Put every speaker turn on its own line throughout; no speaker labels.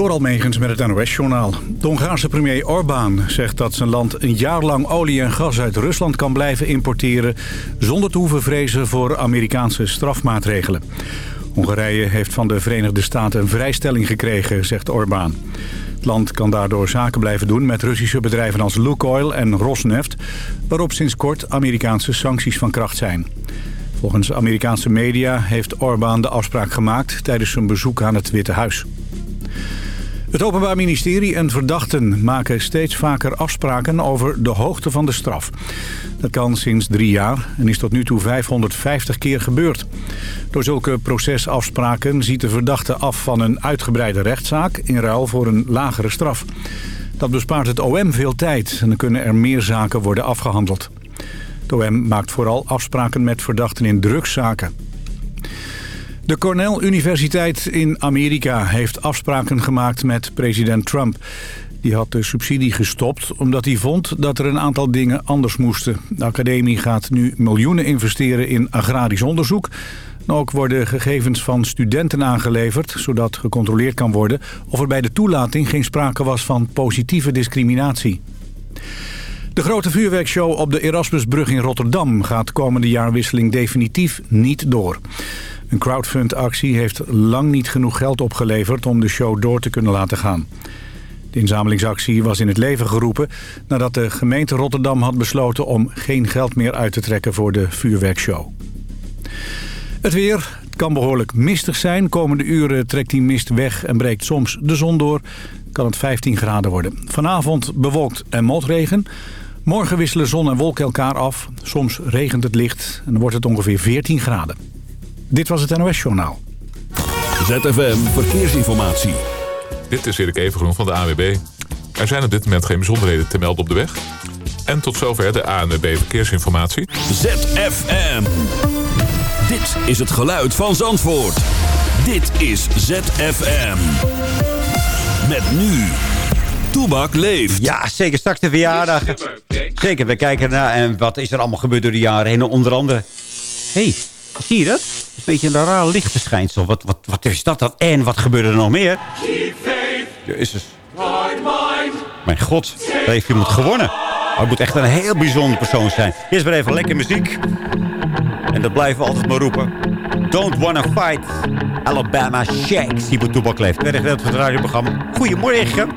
Door Almegens met het NOS-journaal. De Hongaarse premier Orbán zegt dat zijn land een jaar lang olie en gas uit Rusland kan blijven importeren... zonder te hoeven vrezen voor Amerikaanse strafmaatregelen. Hongarije heeft van de Verenigde Staten een vrijstelling gekregen, zegt Orbán. Het land kan daardoor zaken blijven doen met Russische bedrijven als Lukoil en Rosneft... waarop sinds kort Amerikaanse sancties van kracht zijn. Volgens Amerikaanse media heeft Orbán de afspraak gemaakt tijdens zijn bezoek aan het Witte Huis. Het Openbaar Ministerie en verdachten maken steeds vaker afspraken over de hoogte van de straf. Dat kan sinds drie jaar en is tot nu toe 550 keer gebeurd. Door zulke procesafspraken ziet de verdachte af van een uitgebreide rechtszaak in ruil voor een lagere straf. Dat bespaart het OM veel tijd en dan kunnen er meer zaken worden afgehandeld. Het OM maakt vooral afspraken met verdachten in drugszaken. De Cornell Universiteit in Amerika heeft afspraken gemaakt met president Trump. Die had de subsidie gestopt omdat hij vond dat er een aantal dingen anders moesten. De academie gaat nu miljoenen investeren in agrarisch onderzoek. ook worden gegevens van studenten aangeleverd... zodat gecontroleerd kan worden of er bij de toelating geen sprake was van positieve discriminatie. De grote vuurwerkshow op de Erasmusbrug in Rotterdam... gaat komende jaarwisseling definitief niet door. Een crowdfund-actie heeft lang niet genoeg geld opgeleverd om de show door te kunnen laten gaan. De inzamelingsactie was in het leven geroepen nadat de gemeente Rotterdam had besloten om geen geld meer uit te trekken voor de vuurwerkshow. Het weer, het kan behoorlijk mistig zijn. Komende uren trekt die mist weg en breekt soms de zon door. Kan het 15 graden worden. Vanavond bewolkt en motregen. Morgen wisselen zon en wolken elkaar af. Soms regent het licht en wordt het ongeveer 14 graden. Dit was het NOS Journaal.
ZFM Verkeersinformatie.
Dit is Erik Evengroen van de AWB. Er zijn op dit moment geen bijzonderheden te melden op de weg. En tot zover de ANWB Verkeersinformatie.
ZFM. Dit is het geluid van Zandvoort. Dit is ZFM. Met nu. Toebak leeft.
Ja, zeker straks de verjaardag. Zeker, we kijken naar en wat is er allemaal gebeurd door de jaren heen. Onder andere... hey, zie je dat? Een beetje een raar lichtverschijnsel. Wat, wat, wat is dat dan? En wat gebeurde er nog meer? Jezus. Mijn god, daar heeft iemand gewonnen. Het moet echt een heel bijzonder persoon zijn. Eerst maar even lekker muziek. En dat blijven we altijd maar roepen. Don't Wanna Fight. Alabama Shakes. Hier bij Toebak leeft. Tweede gedeelte van het radioprogramma. Goedemorgen.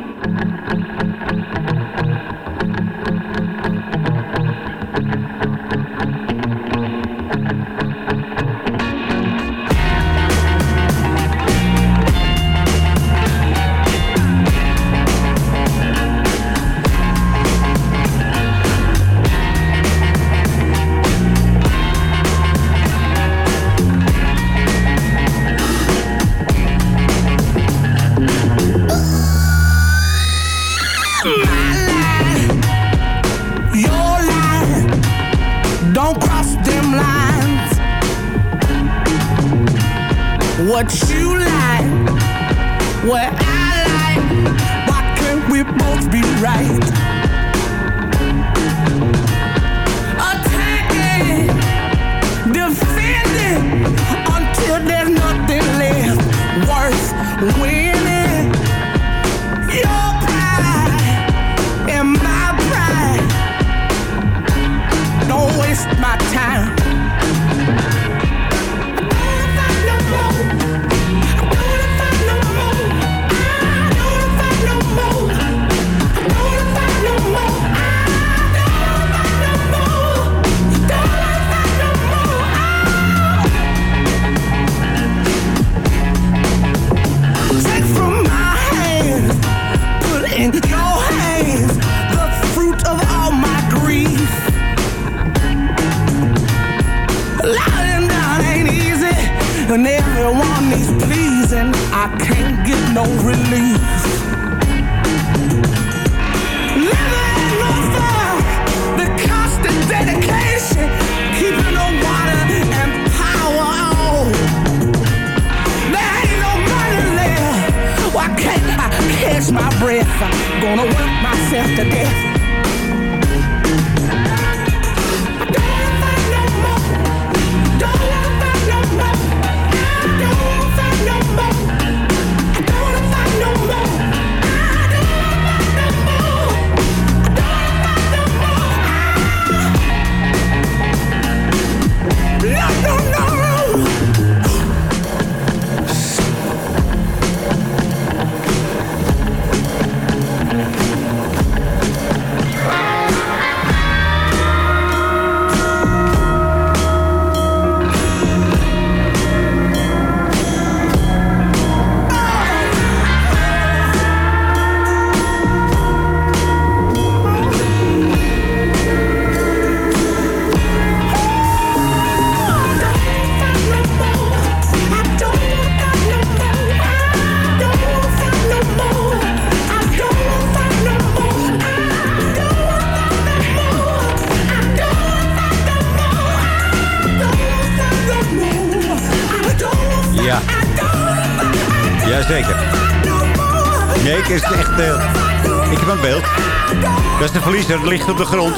Is echt... eh, ik heb een beeld. Dat is de verliezer, ligt op de grond.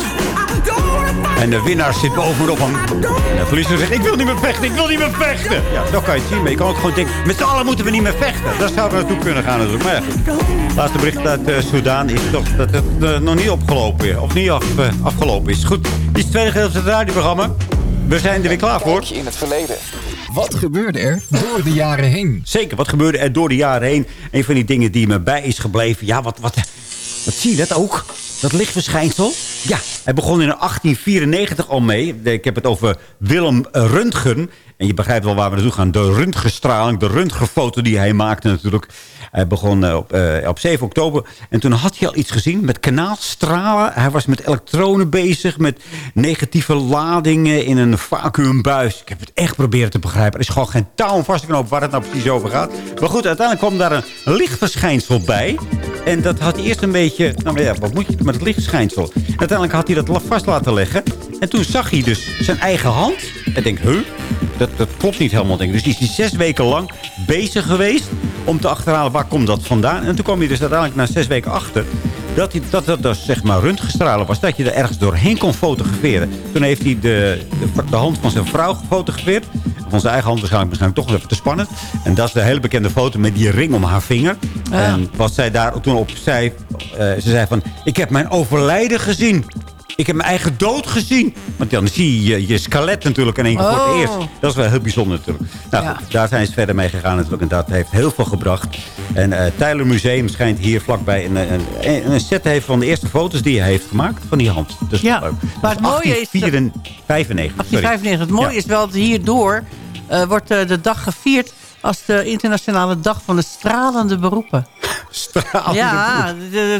En de winnaar zit bovenop hem. En de verliezer zegt, ik wil niet meer vechten, ik wil niet meer vechten. Ja, zo kan je het zien. Maar je kan ook gewoon denken, met z'n allen moeten we niet meer vechten. Dat zou er naartoe kunnen gaan natuurlijk. Maar. Laatste bericht uit uh, Soudaan is toch dat het eh, nog niet opgelopen is. Of niet af, afgelopen is. Goed, dit is het tweede gedeelte van het radioprogramma. We zijn er weer klaar voor.
In het verleden. Wat gebeurde er door de jaren heen?
Zeker, wat gebeurde er door de jaren heen? Een van die dingen die me bij is gebleven. Ja, wat, wat, wat zie je dat ook? Dat lichtverschijnsel? Ja, hij begon in 1894 al mee. Ik heb het over Willem Röntgen. En je begrijpt wel waar we naartoe gaan. De röntgenstraling, de röntgenfoto die hij maakte natuurlijk. Hij begon eh, op, eh, op 7 oktober. En toen had hij al iets gezien met kanaalstralen. Hij was met elektronen bezig. Met negatieve ladingen in een vacuümbuis. Ik heb het echt proberen te begrijpen. Er is gewoon geen touw vast te knopen waar het nou precies over gaat. Maar goed, uiteindelijk kwam daar een lichtverschijnsel bij. En dat had hij eerst een beetje... Nou ja, wat moet je met het lichtverschijnsel? Uiteindelijk had hij dat vast laten leggen. En toen zag hij dus zijn eigen hand. En denk, huh? Dat, dat klopt niet helemaal. Denk. Dus is hij zes weken lang bezig geweest om te achterhalen waar komt dat vandaan. En toen kwam hij dus uiteindelijk na zes weken achter dat hij, dat, dat, dat zeg maar röntgenstralen was. Dat je er ergens doorheen kon fotograferen. Toen heeft hij de, de, de hand van zijn vrouw gefotografeerd. Van zijn eigen hand waarschijnlijk, waarschijnlijk toch even te spannend. En dat is de hele bekende foto met die ring om haar vinger. En wat zij daar toen op zei... Uh, ze zei van, ik heb mijn overlijden gezien. Ik heb mijn eigen dood gezien. Want dan zie je je skelet natuurlijk in één keer voor het
Oh.
eerst. Dat is wel heel bijzonder natuurlijk. Nou,
Ja.
daar zijn ze verder mee gegaan natuurlijk. En dat heeft heel veel gebracht. En eh Tyler Museum schijnt hier vlakbij een, een, een, set heeft van de eerste foto's die hij heeft gemaakt van die hand. Dus
Ja,
leuk.
maar het mooie is dat-
1895, sorry.
1895. Het mooie
Ja.
is wel dat hierdoor eh, wordt eh, de dag gevierd als de internationale dag van de stralende beroepen. Ja,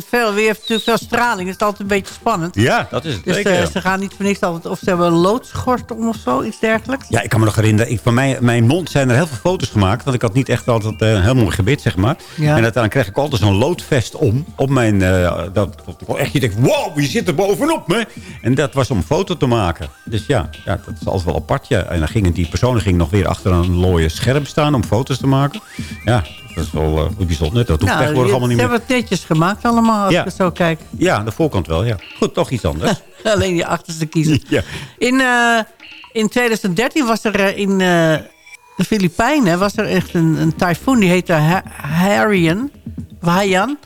veel, weer heeft natuurlijk veel straling. Het is altijd een beetje spannend.
Ja, dat is het.
Dus eh, ze gaan niet voor niks altijd... Of ze hebben een loodsgort om of zo, iets dergelijks.
Ja, ik kan me nog herinneren. Ik, van mijn, mijn mond zijn er heel veel foto's gemaakt. Want ik had niet echt altijd eh, helemaal gebit, zeg maar.
Ja.
En uiteindelijk kreeg ik altijd zo'n loodvest om. Op mijn... eh, dat, dat echt je denkt, wow, je zit er bovenop me. En dat was om foto te maken. Dus ja, ja dat is altijd wel apart. Ja. En dan gingen die personen gingen nog weer achter een looie scherm staan om foto's te maken. Ja, dat is wel eh, bijzonder. Dat hoeft
Nou,
tegenwoordig allemaal niet
ze
meer.
hebben het netjes gemaakt allemaal, als
Ja.
ik het zo kijk.
Ja, de voorkant wel, ja. Goed, toch iets anders.
Alleen je achterste kiezen.
ja.
In, eh, in 2013 was er eh, in eh, de Filipijnen was er echt een, een tyfoon. Die heette Ha- Haiyan.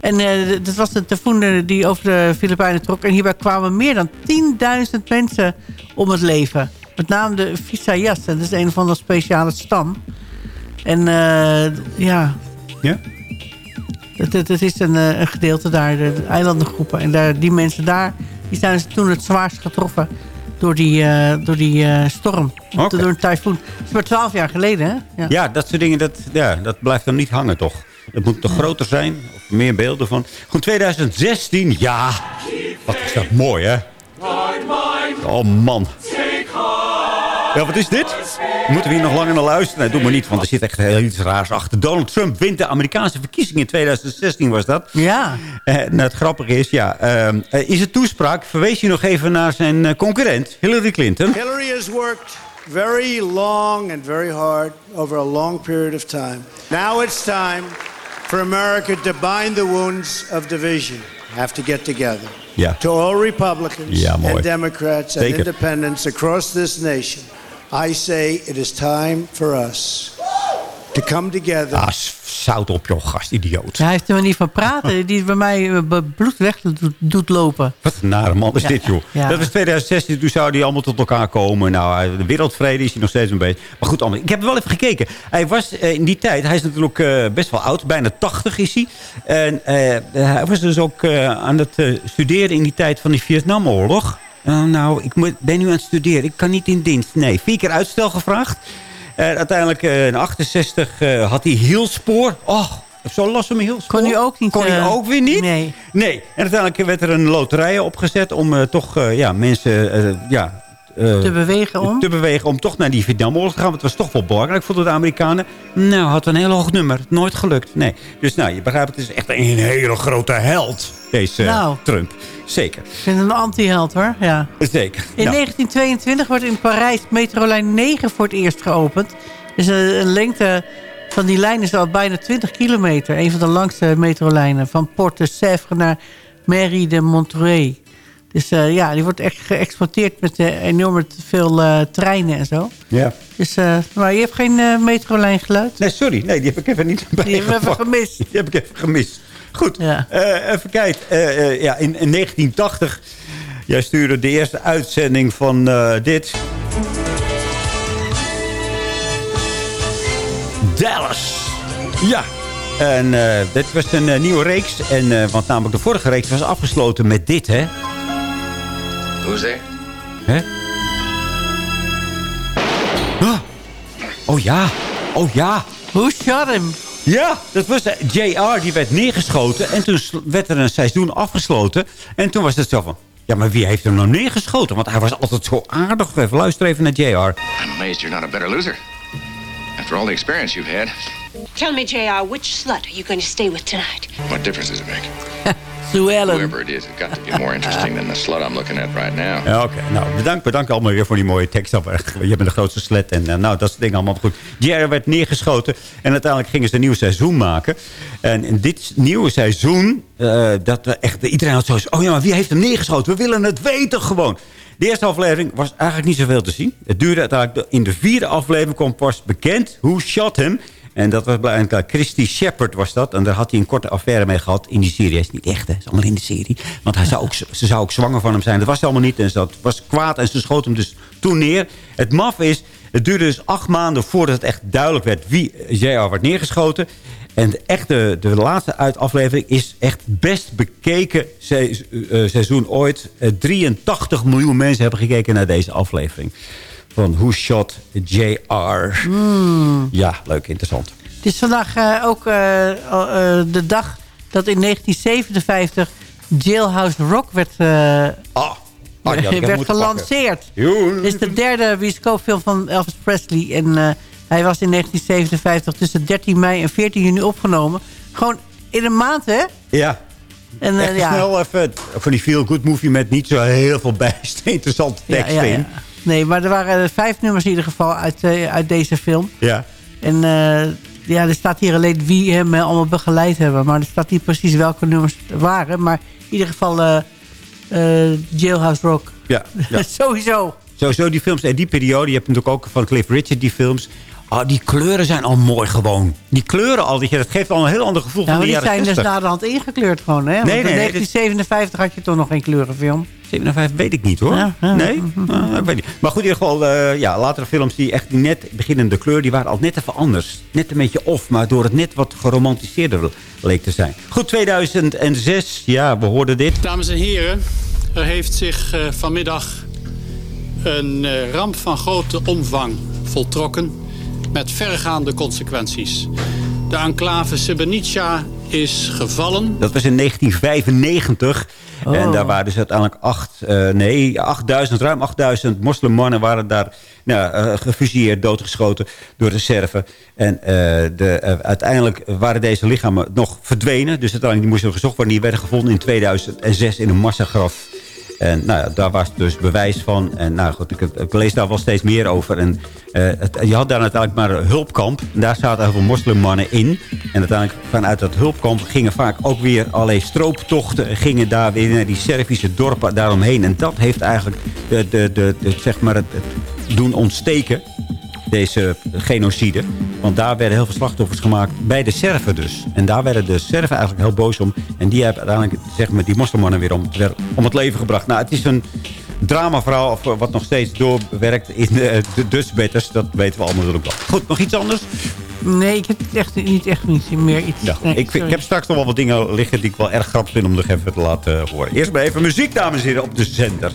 En eh, dat was een tyfoon die over de Filipijnen trok. En hierbij kwamen meer dan 10.000 mensen om het leven. Met name de Visayas. Dat is een van de speciale stam. En eh, ja,
Ja?
het, het, het is een, eh, een gedeelte daar, de, de eilandengroepen. En daar, die mensen daar, die zijn toen het zwaarst getroffen door die, eh, door die eh, storm. Door een tyfoon. Dat is maar twaalf jaar geleden, hè? Ja.
Ja, dat soort dingen, dat, ja, dat blijft dan niet hangen, toch? Het moet toch groter zijn? Of meer beelden van? Goed, 2016, ja. Wat is dat mooi, hè? Oh, man. Ja, wat is dit? Moeten we hier nog langer naar luisteren? Nee, doe maar niet, want er zit echt heel iets raars achter. Donald Trump wint de Amerikaanse verkiezingen in 2016, was dat.
Ja.
Eh, nou, het grappige is, ja, ehm, eh, in zijn toespraak verwees hij nog even naar zijn eh, concurrent, Hillary Clinton.
Hillary has worked very long and very hard over a long period of time. Now it's time for America to bind the wounds of division. Have to get together.
Ja.
To all Republicans
Ja, mooi.
and Democrats and
Zeker.
independents across this nation, I say it is time for us to come together.
Ah, zout op joh, gast, idioot.
Hij heeft er maar niet van praten. Die bij mij eh, bloed weg doet, lopen.
Wat een nare man is
Ja,
dit, joh.
ja.
Dat was 2016, toen zouden die allemaal tot elkaar komen. Nou, de wereldvrede is hij nog steeds een beetje. Maar goed, allemaal. ik heb wel even gekeken. Hij was eh, in die tijd, hij is natuurlijk eh, best wel oud. Bijna 80 is hij. En eh, hij was dus ook eh, aan het studeren in die tijd van die Vietnamoorlog. Eh, nou, ik moet, ben nu aan het studeren. Ik kan niet in dienst. Nee, vier keer uitstel gevraagd. Eh, uiteindelijk eh, in 68 eh, had hij hielspoor. Oh, heb zo last mijn hielspoor.
Kon hij ook niet,
Kon
eh,
ook weer niet?
nee.
Nee. En uiteindelijk werd er een loterij opgezet om toch ja, mensen ja,
Te bewegen om.
te bewegen om toch naar die Vietnamoorlog te gaan. Want het was toch wel belangrijk voor de Amerikanen. Nou, had een heel hoog nummer. Nooit gelukt. Nee. Dus nou, je begrijpt, het is echt een hele grote held. Deze
Nou.
Trump. Zeker.
Ik vind het een anti-held, hoor. Ja.
Zeker.
In
Nou,
1922 wordt in Parijs metrolijn 9 voor het eerst geopend. Dus een, een lengte van die lijn is al bijna 20 kilometer. Een van de langste metrolijnen. Van Port de Sèvres naar Mairie de Montreuil. Dus eh, ja, die wordt echt geëxporteerd met uh, enorm veel uh, treinen en zo.
Ja.
Dus, maar je hebt geen metrolijn geluid?
Nee, sorry. Nee, die heb ik even niet bij
Die heb ik even gemist.
Die heb ik even gemist. Goed,
Ja.
even kijken. ja, in, in 1980, jij stuurde de eerste uitzending van dit. Dallas. Ja. En eh, dit was een eh, nieuwe reeks. En, eh, want namelijk de vorige reeks was afgesloten met dit, hè?
Who's there?
Hè? Ah. Oh ja. Oh ja.
Who shot him?
Ja, dat was eh, JR, die werd neergeschoten. En toen werd er een seizoen afgesloten. En toen was het zo van... Ja, maar wie heeft hem nou neergeschoten? Want hij was altijd zo aardig. Even luister even naar JR.
I'm amazed you're not a better loser. After all the experience you've had,
Tell me, JR, which slut are you going to stay with tonight?
what difference does it make?
Sue Ellen.
Whoever it is, it's got to be more interesting than the slut I'm looking at right now.
Ja, oké. Nou, bedankt, bedankt allemaal weer voor die mooie tekst. Je bent de grootste slet. En eh, nou, dat soort dingen allemaal goed. JR werd neergeschoten. En uiteindelijk gingen ze een nieuw seizoen maken. En in dit nieuwe seizoen... eh, dat we echt, iedereen had zoiets... Oh ja, maar wie heeft hem neergeschoten? We willen het weten gewoon. De eerste aflevering was eigenlijk niet zoveel te zien. Het duurde uiteindelijk... In de vierde aflevering kwam pas bekend hoe shot hem... En dat was blijkbaar Christy Shepard was dat. En daar had hij een korte affaire mee gehad in die serie. Hij is niet echt, hè. Is allemaal in de serie. Want hij zou ook, ze zou ook zwanger van hem zijn. Dat was allemaal niet. En had- was kwaad en ze schoot hem dus toen neer. Het maf is, het duurde dus acht maanden voordat het echt duidelijk werd wie JR werd neergeschoten. En de, echte, de laatste uit aflevering is echt best bekeken eh, seizoen ooit. Eh, 83 miljoen mensen hebben gekeken naar deze aflevering. Van Who Shot JR. Ja, leuk, interessant.
Het is vandaag eh, ook eh, eh, de dag dat in 1957 Jailhouse Rock werd,
Ah, ah,
werd gelanceerd. Het is de derde bioscoopfilm van Elvis Presley. En hij was in 1957 tussen 13 mei en 14 juni opgenomen. Gewoon in een maand, hè?
Ja,
En,
echt
ja.
snel even van die feel-good movie met niet zo heel veel bijst interessante
ja.
in.
Nee, maar er waren vijf nummers in ieder geval uit, eh, uit deze film.
Ja.
En eh, ja, er staat hier alleen wie hem eh, allemaal begeleid hebben. Maar er staat niet precies welke nummers er waren. Maar in ieder geval Jailhouse Rock.
Ja, ja.
Sowieso.
Sowieso die films in die periode. Je hebt natuurlijk ook van Cliff Richard die films. Ah, die kleuren zijn al mooi gewoon. Die kleuren al, dat geeft al een heel ander gevoel van de
die
jaren
zijn dus
60.
naderhand ingekleurd gewoon. Hè? Want
nee,
in
nee,
1957 had je toch nog geen kleurenfilm.
57 weet ik niet hoor.
Ja, ja.
Nee? Ik weet niet. Maar goed, in ieder geval, eh, ja, latere films die echt net beginnende kleur, die waren al net even anders. Net een beetje off, maar door het net wat geromantiseerder leek te zijn. Goed, 2006, ja, we hoorden dit.
Dames en heren, er heeft zich eh, vanmiddag een eh, ramp van grote omvang voltrokken met verregaande consequenties. De enclave Srebrenica is gevallen.
Dat was in 1995. En daar waren dus uiteindelijk acht, eh, nee, 8000, ruim 8000 moslimmannen waren daar nou, eh, gefusilleerd, doodgeschoten door de Serven. En eh, de, eh, uiteindelijk waren deze lichamen nog verdwenen. Dus uiteindelijk die moesten gezocht worden. Die werden gevonden in 2006 in een massagraf. En nou ja, daar was dus bewijs van. En nou goed, ik, ik lees daar wel steeds meer over. En, eh, je had daar uiteindelijk maar een hulpkamp. En daar zaten heel veel moslimmannen in. En uiteindelijk vanuit dat hulpkamp gingen vaak ook weer allerlei strooptochten. en Gingen daar weer naar die Servische dorpen daaromheen. En dat heeft eigenlijk de, de, de, zeg maar het doen ontsteken deze genocide. Want daar werden heel veel slachtoffers gemaakt bij de Serven dus. En daar werden de Serven eigenlijk heel boos om. En die hebben uiteindelijk zeg maar, die moslimmannen weer om, weer om het leven gebracht. Nou, het is een dramaverhaal eh, wat nog steeds doorwerkt in de, de Dutchbatters. Dat weten we allemaal natuurlijk wel. Goed, nog iets anders?
Nee, ik heb echt, niet echt niet meer iets.
Ja,
nee,
ik, vind-
sorry.
ik heb straks nog wel wat dingen liggen die ik wel erg grappig vind om nog even te laten horen. Eerst maar even muziek, dames en heren, op de zender.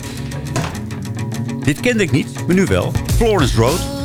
Dit kende ik niet, maar nu wel. Florence Road.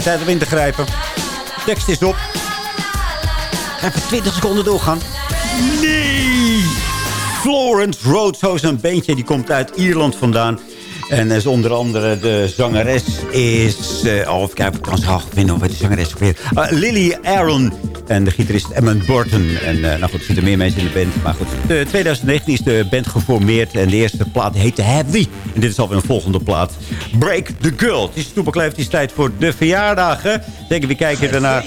Tijd om in te grijpen. Tekst is op. Even 20 seconden doorgaan. Nee! Florence Road, zo is een beentje. Die komt uit Ierland vandaan. En is onder andere de zangeres is... eh, oh, kijken of ik kan ze vinden. De zangeres weer. Ah, Lily Aaron. En de gitarist Emmett Burton. En uh, nou goed, er zitten meer mensen in de band. Maar goed, de 2019 is de band geformeerd. En de eerste plaat heette Heavy. En dit is alweer een volgende plaat. Break the Girl. Het is toepakleef, het is tijd voor de verjaardagen. Zeker, wie kijken ernaar?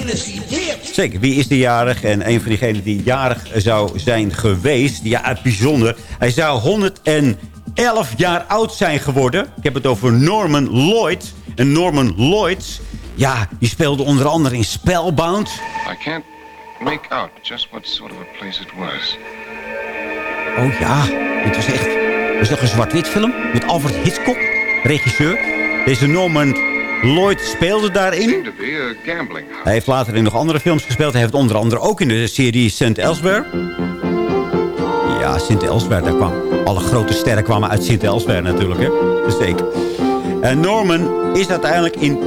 Zeker, wie is de jarig? En een van diegenen die jarig zou zijn geweest. Ja, het bijzonder. Hij zou 111 jaar oud zijn geworden. Ik heb het over Norman Lloyd. En Norman Lloyd, ja, die speelde onder andere in Spellbound.
I can't make out just what sort of a place it was.
Oh ja, dit was echt... Het was toch een zwart-wit film met Alfred Hitchcock, regisseur. Deze Norman Lloyd speelde daarin. Hij heeft later in nog andere films gespeeld. Hij heeft onder andere ook in de serie St. Elsewhere. Ja, Sint Elsewhere, daar kwam. Alle grote sterren kwamen uit Sint Elsewhere natuurlijk, hè. Zeker. En Norman is uiteindelijk in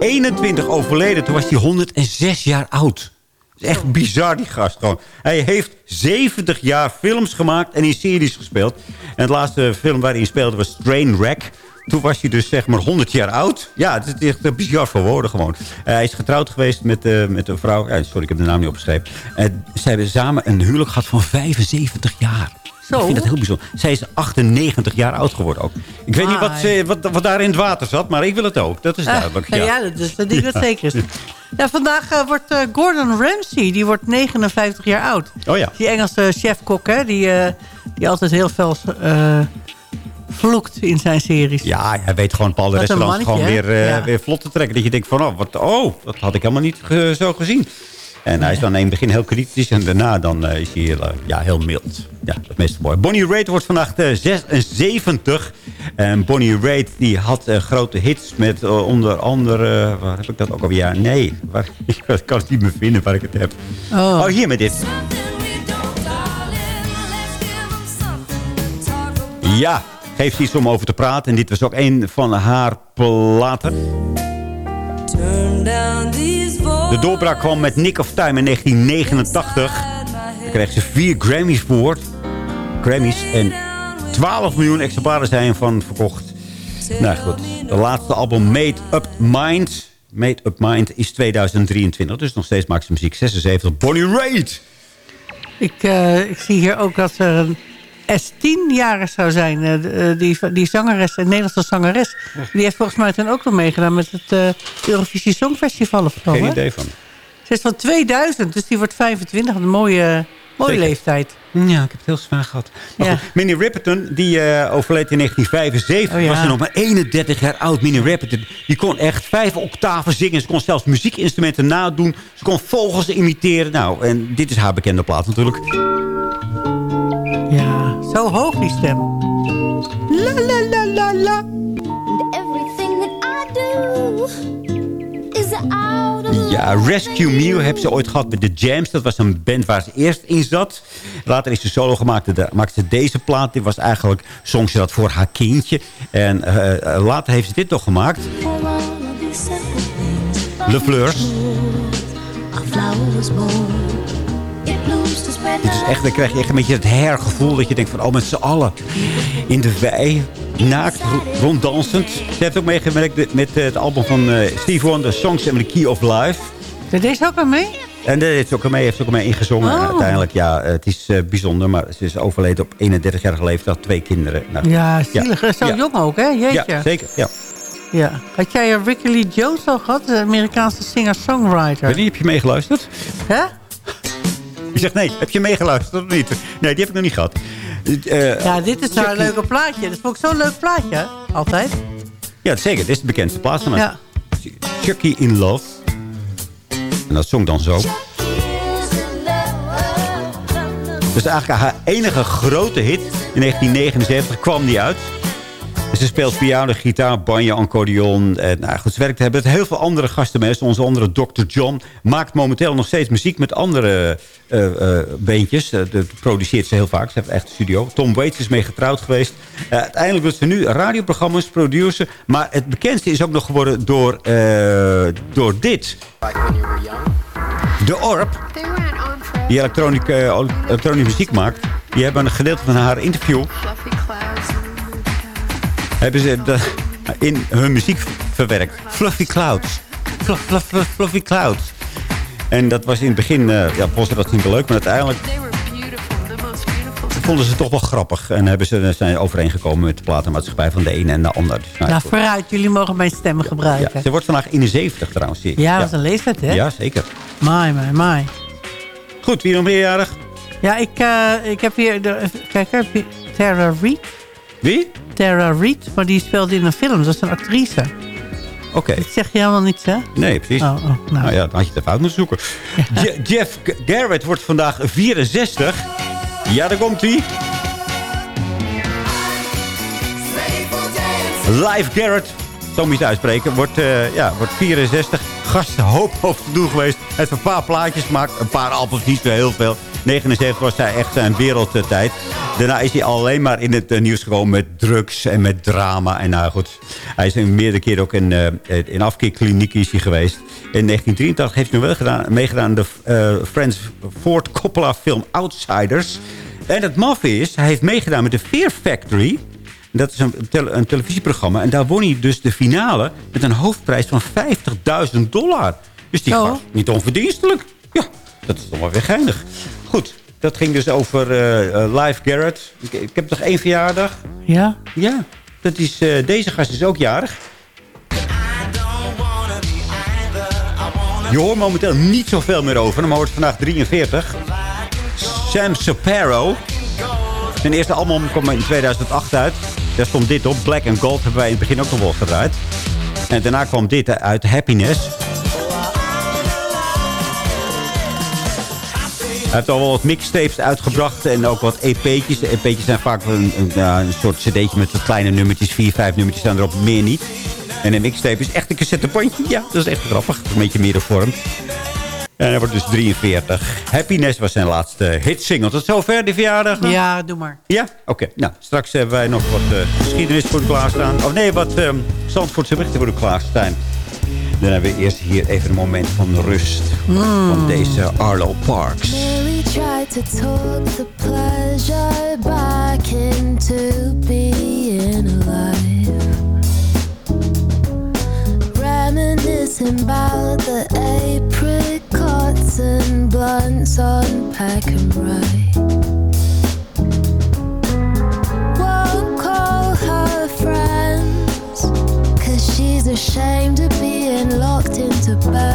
2021 overleden. Toen was hij 106 jaar oud. Is echt bizar, die gast gewoon. Hij heeft 70 jaar films gemaakt en in series gespeeld. En het laatste film waar hij speelde was Trainwreck. Toen was hij dus zeg maar 100 jaar oud. Ja, het is echt eh, bizar voor woorden gewoon. Eh, hij is getrouwd geweest met, eh, met een vrouw. Sorry, ik heb de naam niet opgeschreven. Uh, ze hebben samen een huwelijk gehad van 75 jaar.
Zo.
Ik vind dat heel bijzonder. Zij is 98 jaar oud geworden ook. Ik weet niet wat, ze, wat, wat daar in het water zat, maar ik wil het ook. Dat is duidelijk.
Ah, ja, dat, is, dat ik dat zeker is. Ja, vandaag eh, wordt eh, Gordon Ramsay, die wordt 59 jaar oud.
Oh ja.
Die Engelse chefkok, hè, die, eh, die altijd heel veel vloekt in zijn series.
Ja, hij weet gewoon bepaalde restaurants gewoon weer,
Ja.
weer vlot te trekken. Dat je denkt van, oh, wat, oh dat had ik helemaal niet ge- zo gezien. En hij is dan in het begin heel kritisch en daarna dan eh, is hij heel, eh, ja, heel mild. Ja, dat is meestal mooi. Bonnie Raitt wordt vandaag eh, 76. En Bonnie Raitt die had eh, grote hits met eh, onder andere... waar heb ik dat ook alweer? Ja, nee, waar, ik kan het niet meer vinden waar ik het heb.
Oh.
Oh, hier met dit. Ja, geeft iets om over te praten. En dit was ook een van haar platen. De doorbraak kwam met Nick of Time in 1989. Daar kreeg ze vier Grammys voor. Grammys en 12 miljoen exemplaren zijn van verkocht. Nou goed, de laatste album Made Up Mind. Made Up Mind is 2023, dus nog steeds maakt ze muziek. 76, Bonnie Raitt.
Ik, eh, ik zie hier ook dat er een S10-jarig zou zijn. eh, eh, die, die zangeres, een Nederlandse zangeres. Die heeft volgens mij toen ook nog meegedaan met het eh, Eurovisie Songfestival. Of zo,
Geen
hè?
idee van.
Ze is van 2000, dus die wordt 25. Een mooie, mooie
Zeker.
leeftijd.
Ja, ik heb het heel zwaar gehad. Maar
Ja.
goed, Minnie Riperton, die eh, overleed in 1975.
Oh, ja.
Was ze nog maar 31 jaar oud, Minnie Riperton. Die kon echt vijf octaven zingen. Ze kon zelfs muziekinstrumenten nadoen. Ze kon vogels imiteren. Nou, en dit is haar bekende plaat natuurlijk.
Ja, zo hoog die stem. La la la la la.
Everything that I do is out of
Ja, Rescue Me hebben ze ooit gehad met The Jams. Dat was een band waar ze eerst in zat. Later is ze solo gemaakt. en daar maakte ze deze plaat. Dit was eigenlijk, zong ze dat voor haar kindje. En eh, eh, later heeft ze dit nog gemaakt. Le Fleurs. Dit is echt, dan krijg je echt een beetje het hergevoel dat je denkt van, oh, met z'n allen in de wei, naakt, ro- ronddansend. Ze heeft ook meegewerkt met het album van eh, Steve Wonder, Songs and the Key of Life.
Deed deze ook al mee?
En daar heeft ze ook mee, heeft ze ook mee ingezongen. En
Oh.
uiteindelijk, ja, het is eh, bijzonder, maar ze is overleden op 31-jarige leeftijd, twee kinderen. Nou,
Ja, zielig. Zo
Ja.
jong ook, hè? Jeetje.
Ja, zeker, ja.
Ja. Had jij eh, Ricky Lee Jones al gehad? De Amerikaanse singer-songwriter.
Je, heb je meegeluisterd?
Hè?
Je zegt nee, heb je meegeluisterd of niet? Nee, die heb ik nog niet gehad. Eh,
Ja, dit is nou een leuke plaatje. Dat vond ik zo'n leuk plaatje, hè? Altijd.
Ja, zeker. Dit is de bekendste plaats van haar.
Ja.
Chucky in Love. En dat zong dan zo. Dus eigenlijk haar enige grote hit in 1979 kwam die uit. Ze speelt piano, gitaar, banjo, accordeon. En, nou goed, ze werkt hebben het heel veel andere gasten mee. Onze andere Dr. John maakt momenteel nog steeds muziek met andere eh beentjes. Eh, dat produceert ze heel vaak. Ze heeft echt een studio. Tom Waits is mee getrouwd geweest. Uiteindelijk doet ze nu radioprogramma's, producer. Maar het bekendste is ook nog geworden door, door dit. De Orb die elektronische, elektronische muziek maakt. Die hebben een gedeelte van haar interview... hebben ze de- in hun muziek verwerkt. Fluffy Clouds. Fluff, fluff, fluff, fluffy Clouds. En dat was in het begin... eh ja, vonden ze dat niet leuk. Maar uiteindelijk vonden ze het toch wel grappig. En hebben ze, zijn overeengekomen met de platenmaatschappij van de ene en de ander. Dus, nou,
Nou, vooruit. Jullie mogen mijn stemmen
ja,
gebruiken.
ze wordt vandaag 71 trouwens. zie ik.
Ja, dat is een leeftijd, hè?
Ja, zeker.
Mai, mai, mai.
Goed, wie nog meerjarig?
Ja, ik, eh, ik heb hier... De, je Tara Reid.
Wie?
Tara Reid, maar die speelde in een film. Dat is een actrice.
Oké.
Dat zeg je helemaal niets, hè?
Nee, precies.
Oh, oh, nou.
Nou ja, dan had je het even uit moeten zoeken. Je- Jeff Garrett wordt vandaag 64. Ja, daar komt hij. Live Garrett, zo moet je het uitspreken, wordt, eh, ja, wordt 64. Gast hoop over te doen geweest. Hij heeft een paar plaatjes gemaakt. Een paar albums, niet zo heel veel. 79 was hij echt zijn wereldtijd. Daarna is hij alleen maar in het eh, nieuws gekomen met drugs en met drama. En nou goed, hij is meerdere keren ook in, eh in afkeerkliniek is hij geweest. In 1983 heeft hij nog wel gedaan, meegedaan aan de eh Francis Ford Coppola film Outsiders. En het maffe is, hij heeft meegedaan met de Fear Factory. Dat is een, tele- een televisieprogramma. En daar won hij dus de finale met een hoofdprijs van 50.000 dollar. Dus die
Oh.
gast niet onverdienstelijk. Ja, dat is toch wel weer geinig. Goed, dat ging dus over eh eh, Live Garrett. Ik, ik heb nog één verjaardag.
Ja?
Ja, dat is, eh, deze gast is ook jarig. Je hoort momenteel niet zoveel meer over hem. Maar wordt vandaag 43. Sam Saparo. Zijn eerste album kwam in 2008 uit. Daar stond dit op. Black and Gold hebben wij in het begin ook nog wel gedraaid. En daarna kwam dit uit. Happiness. Hij heeft al wel wat mixtapes uitgebracht en ook wat EP'tjes. De EP'tjes zijn vaak een, een, een soort cd'tje met wat kleine nummertjes. Vier, vijf nummertjes staan erop, meer niet. En een mixtape is echt een cassettebandje. Ja, dat is echt grappig. Een beetje meer vorm. En hij wordt dus 43. Happiness was zijn laatste hitsingle. Tot zover de verjaardag. nog?
Ja, doe maar.
Ja? Oké. Nou, straks hebben wij nog wat eh, geschiedenis voor u klaarstaan. Of nee, wat uh, Zandvoortse berichten voor u klaarstaan. Dan hebben we eerst hier even een moment van rust. Van deze Arlo Parks.
Mary tried to talk the pleasure back into being alive. Reminiscing about the apricots and blunts on pack and ride.
about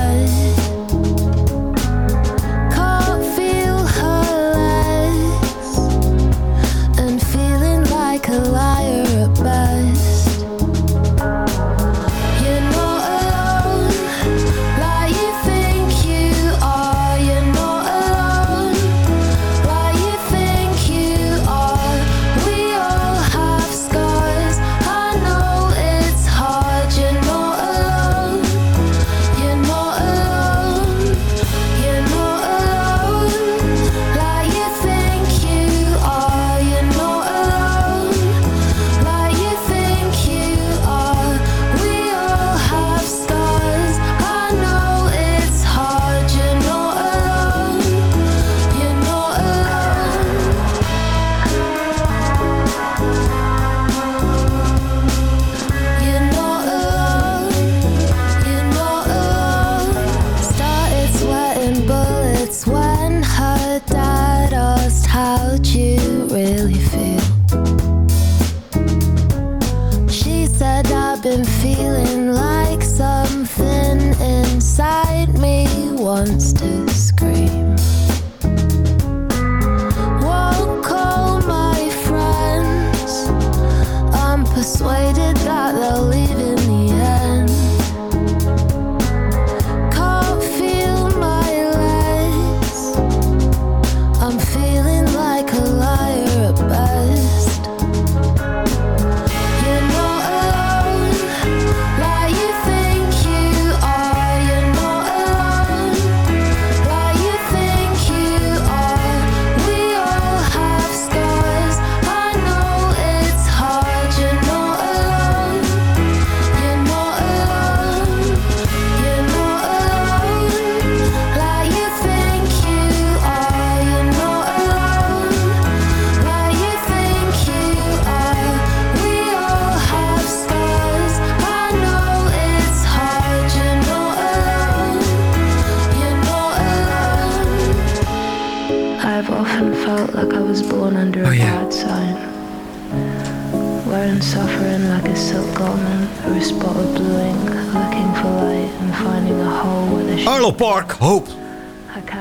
Park, hoop.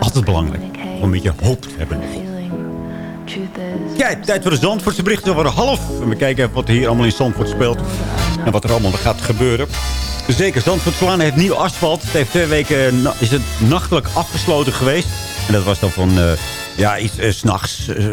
Altijd belangrijk om een beetje hoop te hebben. Ja, tijd voor de Zandvoortse berichten over half. En we kijken wat er hier allemaal in Zandvoort speelt. En wat er allemaal gaat gebeuren. Zeker, Zandvoortslaan heeft nieuw asfalt. Het heeft twee weken is het nachtelijk afgesloten geweest. En dat was dan van, eh, ja, iets 's s'nachts. eh,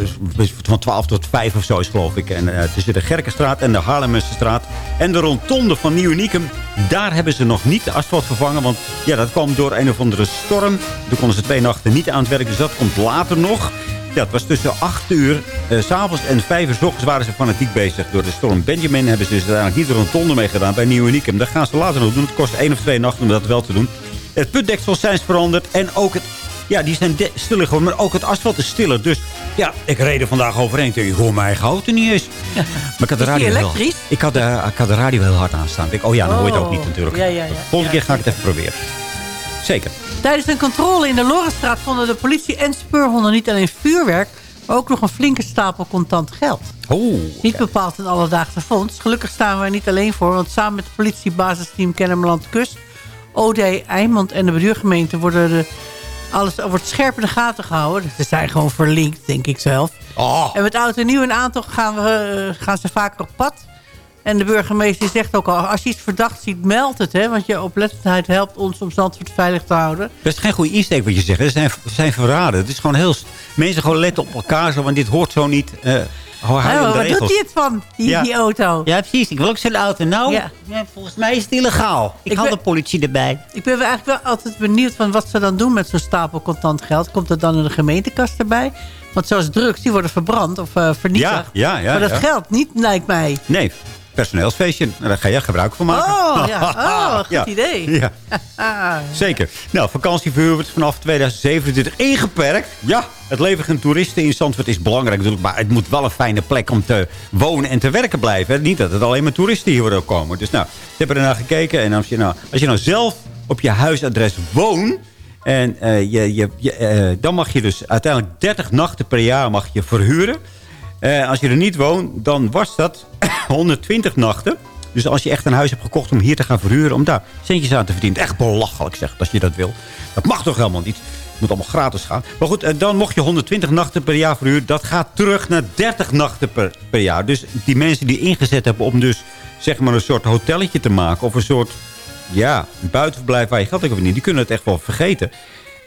van 12 tot 5 of zo geloof ik. En tussen de Gerkenstraat en de Haarlemmerstraat. En de rondtonde van Nieuw Unicum. Daar hebben ze nog niet de asfalt vervangen. Want ja, dat kwam door een of andere storm. Toen konden ze twee nachten niet aan het werk. Dus dat komt later nog. Ja, het was tussen 8 uur eh, s s'avonds en 5 uur s ochtends waren ze fanatiek bezig. Door de storm Benjamin hebben ze dus uiteindelijk niet de rondtonde mee gedaan bij Nieuw Unicum. Dat gaan ze later nog doen. Het kost één of twee nachten om dat wel te doen. Het putdeksel zijn veranderd en ook het... Ja, die zijn stiller geworden, maar ook het asfalt is stiller. Dus ja, ik reed er vandaag overheen. Ik hoor mijn eigen auto niet eens. Maar ik had de radio wel. Ik had, de, ik had de radio heel hard aanstaan. Ik, oh ja, dan hoor je het ook
Oh,
niet natuurlijk.
ja, ja, ja.
Volgende keer ga ik het even proberen. Zeker.
Tijdens een controle in de Lorenstraat vonden de politie en speurhonden niet alleen vuurwerk... maar ook nog een flinke stapel contant geld.
Oh.
Niet bepaald een alledaagse fonds. Gelukkig staan we er niet alleen voor... want samen met het politiebasisteam Kennemerland Kust... OD, Eimond en de buurgemeente worden de, alles wordt scherp in de gaten gehouden. Ze zijn gewoon verlinkt, denk ik zelf.
Oh.
En met oud en nieuw in aantocht gaan, we, eh, gaan ze vaker op pad. En de burgemeester zegt ook al... als je iets verdacht ziet, meld het. Hè, want je oplettendheid helpt ons om Zandvoort veilig te houden.
Dat is geen goede insteek wat je zegt. Ze zijn, zijn verraden. Het is gewoon heel... Mensen gewoon letten op elkaar zo, want dit hoort zo niet. eh
Hè,
aan de
waar
regels.
doet hij het van, die,
Ja.
die auto?
Ja, precies. Ik wil ook zo'n auto. Nou,
Ja.
ja, volgens mij is het illegaal. Ik,
Ik
haal
ben-
de politie erbij.
Ik ben wel eigenlijk wel altijd benieuwd van wat ze dan doen met zo'n stapel contant geld. Komt er dan in de gemeentekast erbij? Want zoals drugs, die worden verbrand of eh, vernietigd.
Ja, ja, ja,
maar dat geld niet, lijkt mij.
Nee, personeelsfeestje. Daar ga je gebruik van maken.
Oh, ja. Oh, goed
Ja.
idee.
Ja, zeker. Nou, vakantieverhuur wordt vanaf 2027 ingeperkt. Ja, het leven van toeristen in Zandvoort is belangrijk natuurlijk. Maar het moet wel een fijne plek om te wonen en te werken blijven. Niet dat het alleen maar toeristen hier worden komen. Dus nou, we hebben er naar gekeken. En als je nou, als je nou zelf op je huisadres woont... En eh, je, je, je, eh, dan mag je dus uiteindelijk 30 nachten per jaar mag je verhuren. Eh, als je er niet woont, dan was dat 120 nachten. Dus als je echt een huis hebt gekocht om hier te gaan verhuren... om daar centjes aan te verdienen. Echt belachelijk zeg, als je dat wil. Dat mag toch helemaal niet. Het moet allemaal gratis gaan. Maar goed, eh, dan mocht je 120 nachten per jaar verhuren. Dat gaat terug naar 30 nachten per, jaar. Dus die mensen die ingezet hebben om dus zeg maar een soort hotelletje te maken... of een soort ja, buitenverblijf waar je geld ook niet... die kunnen het echt wel vergeten.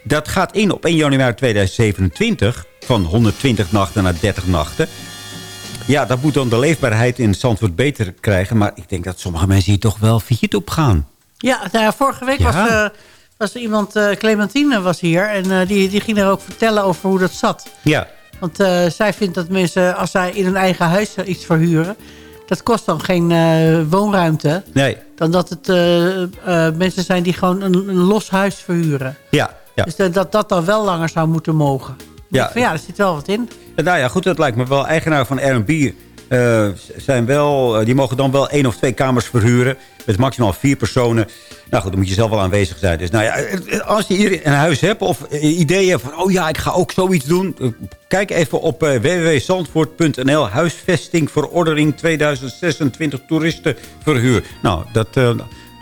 Dat gaat in op 1 januari 2027 van 120 nachten naar 30 nachten. Ja, dat moet dan de leefbaarheid in Zandvoort beter krijgen. Maar ik denk dat sommige mensen hier toch wel fiet op gaan.
Ja, nou ja, vorige week
Ja.
was, eh, was er iemand, eh, Clementine was hier. En eh, die, die ging er ook vertellen over hoe dat zat.
Ja,
Want zij vindt dat mensen, als zij in hun eigen huis iets verhuren... dat kost dan geen woonruimte.
nee.
Dan dat het mensen zijn die gewoon een, een los huis verhuren.
Ja, ja.
Dus dat- dat dat dan wel langer zou moeten mogen.
Ja.
Ja, van, ja er zit wel wat in.
Nou ja, goed, dat lijkt me wel. Eigenaar van Airbnb eh, zijn wel, eh, die mogen dan wel één of twee kamers verhuren. Met maximaal vier personen. Nou goed, dan moet je zelf wel aanwezig zijn. Dus nou ja, eh, als je hier een huis hebt of ideeën hebt van... oh ja, ik ga ook zoiets doen. Kijk even op eh, www.zandvoort.nl. Huisvesting verordening 2026 toeristenverhuur. Nou, dat...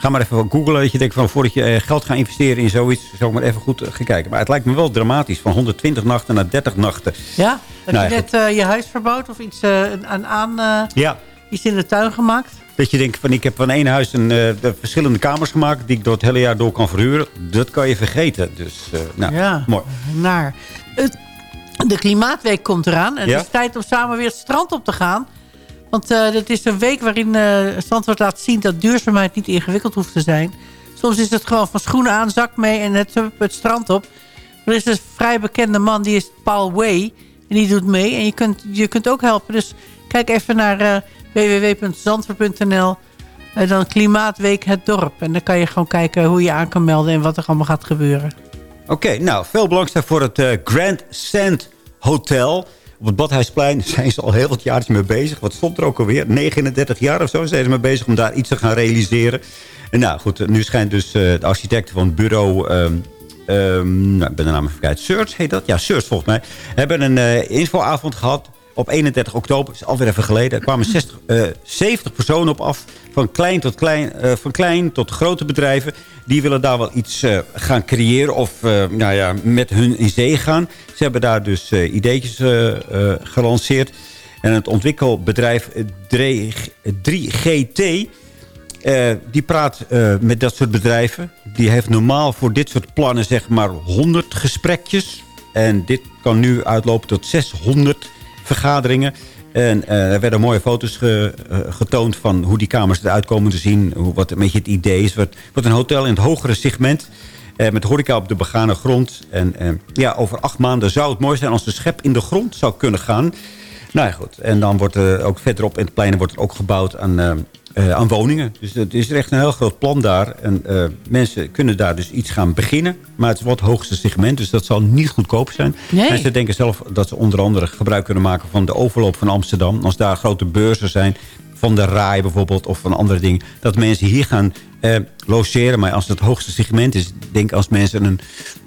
Ga maar even googlen dat je denkt van voordat je eh, geld gaat investeren in zoiets, zou ik maar even goed eh, gaan kijken. Maar het lijkt me wel dramatisch, van 120 nachten naar 30 nachten.
Ja? Heb
Nou
je net eh, je huis verbouwd of iets eh, aan, aan
Ja,
iets in de tuin gemaakt?
Dat je denkt van ik heb van één huis een, de verschillende kamers gemaakt... die ik door het hele jaar door kan verhuren. Dat kan je vergeten. Dus nou,
Ja.
mooi.
Naar. Het, de Klimaatweek komt eraan. En
Ja?
het is tijd om samen weer het strand op te gaan. Want eh dit is een week waarin eh Zandvoort laat zien dat duurzaamheid niet ingewikkeld hoeft te zijn. Soms is het gewoon van schoenen aan, zak mee en het, het strand op. Er is een vrij bekende man, die is Paul Way. En die doet mee. En je kunt, je kunt ook helpen. Dus kijk even naar eh www.zandvoort.nl. En dan Klimaatweek het dorp. En dan kan je gewoon kijken hoe je aan kan melden en wat er allemaal gaat gebeuren.
Oké, nou, veel belangstelling voor het eh, Grand Sand Hotel. Op het Badhuisplein zijn ze al heel wat jaar mee bezig. Wat stond er ook alweer? 39 jaar of zo zijn ze mee bezig om daar iets te gaan realiseren. En nou goed, nu schijnt dus eh, de architect van het bureau... ehm, ehm, nou, ik ben de naam even kwijt. Search heet dat? Ja, Search volgens mij. Hebben een eh, infoavond gehad op 31 oktober. is alweer even geleden. Kwamen 60, eh, 70 personen op af. Van klein tot klein, eh, van klein tot grote bedrijven. Die willen daar wel iets eh, gaan creëren. Of eh, nou ja, met hun in zee gaan. Ze hebben daar dus eh, ideetjes eh, eh, gelanceerd. En het ontwikkelbedrijf 3GT... Eh, die praat eh, met dat soort bedrijven. Die heeft normaal voor dit soort plannen zeg maar 100 gesprekjes. En dit kan nu uitlopen tot 600 vergaderingen. En eh, er werden mooie foto's eh, getoond van hoe die kamers eruit komen te zien. Hoe, wat een beetje het idee is. Wat, wat een hotel in het hogere segment. eh, met horeca op de begane grond. En ja, over acht maanden zou het mooi zijn als de schep in de grond zou kunnen gaan. Nou ja, goed. En dan wordt er ook verderop in het plein wordt er ook gebouwd aan, eh, aan woningen. Dus het is echt een heel groot plan daar. En eh, mensen kunnen daar dus iets gaan beginnen. Maar het is wat het hoogste segment, dus dat zal niet goedkoop zijn.
Nee.
Mensen denken zelf dat ze onder andere gebruik kunnen maken van de overloop van Amsterdam. Als daar grote beurzen zijn, van de RAI bijvoorbeeld, of van andere dingen. Dat mensen hier gaan eh, logeren. Maar als het het hoogste segment is, denk als mensen een,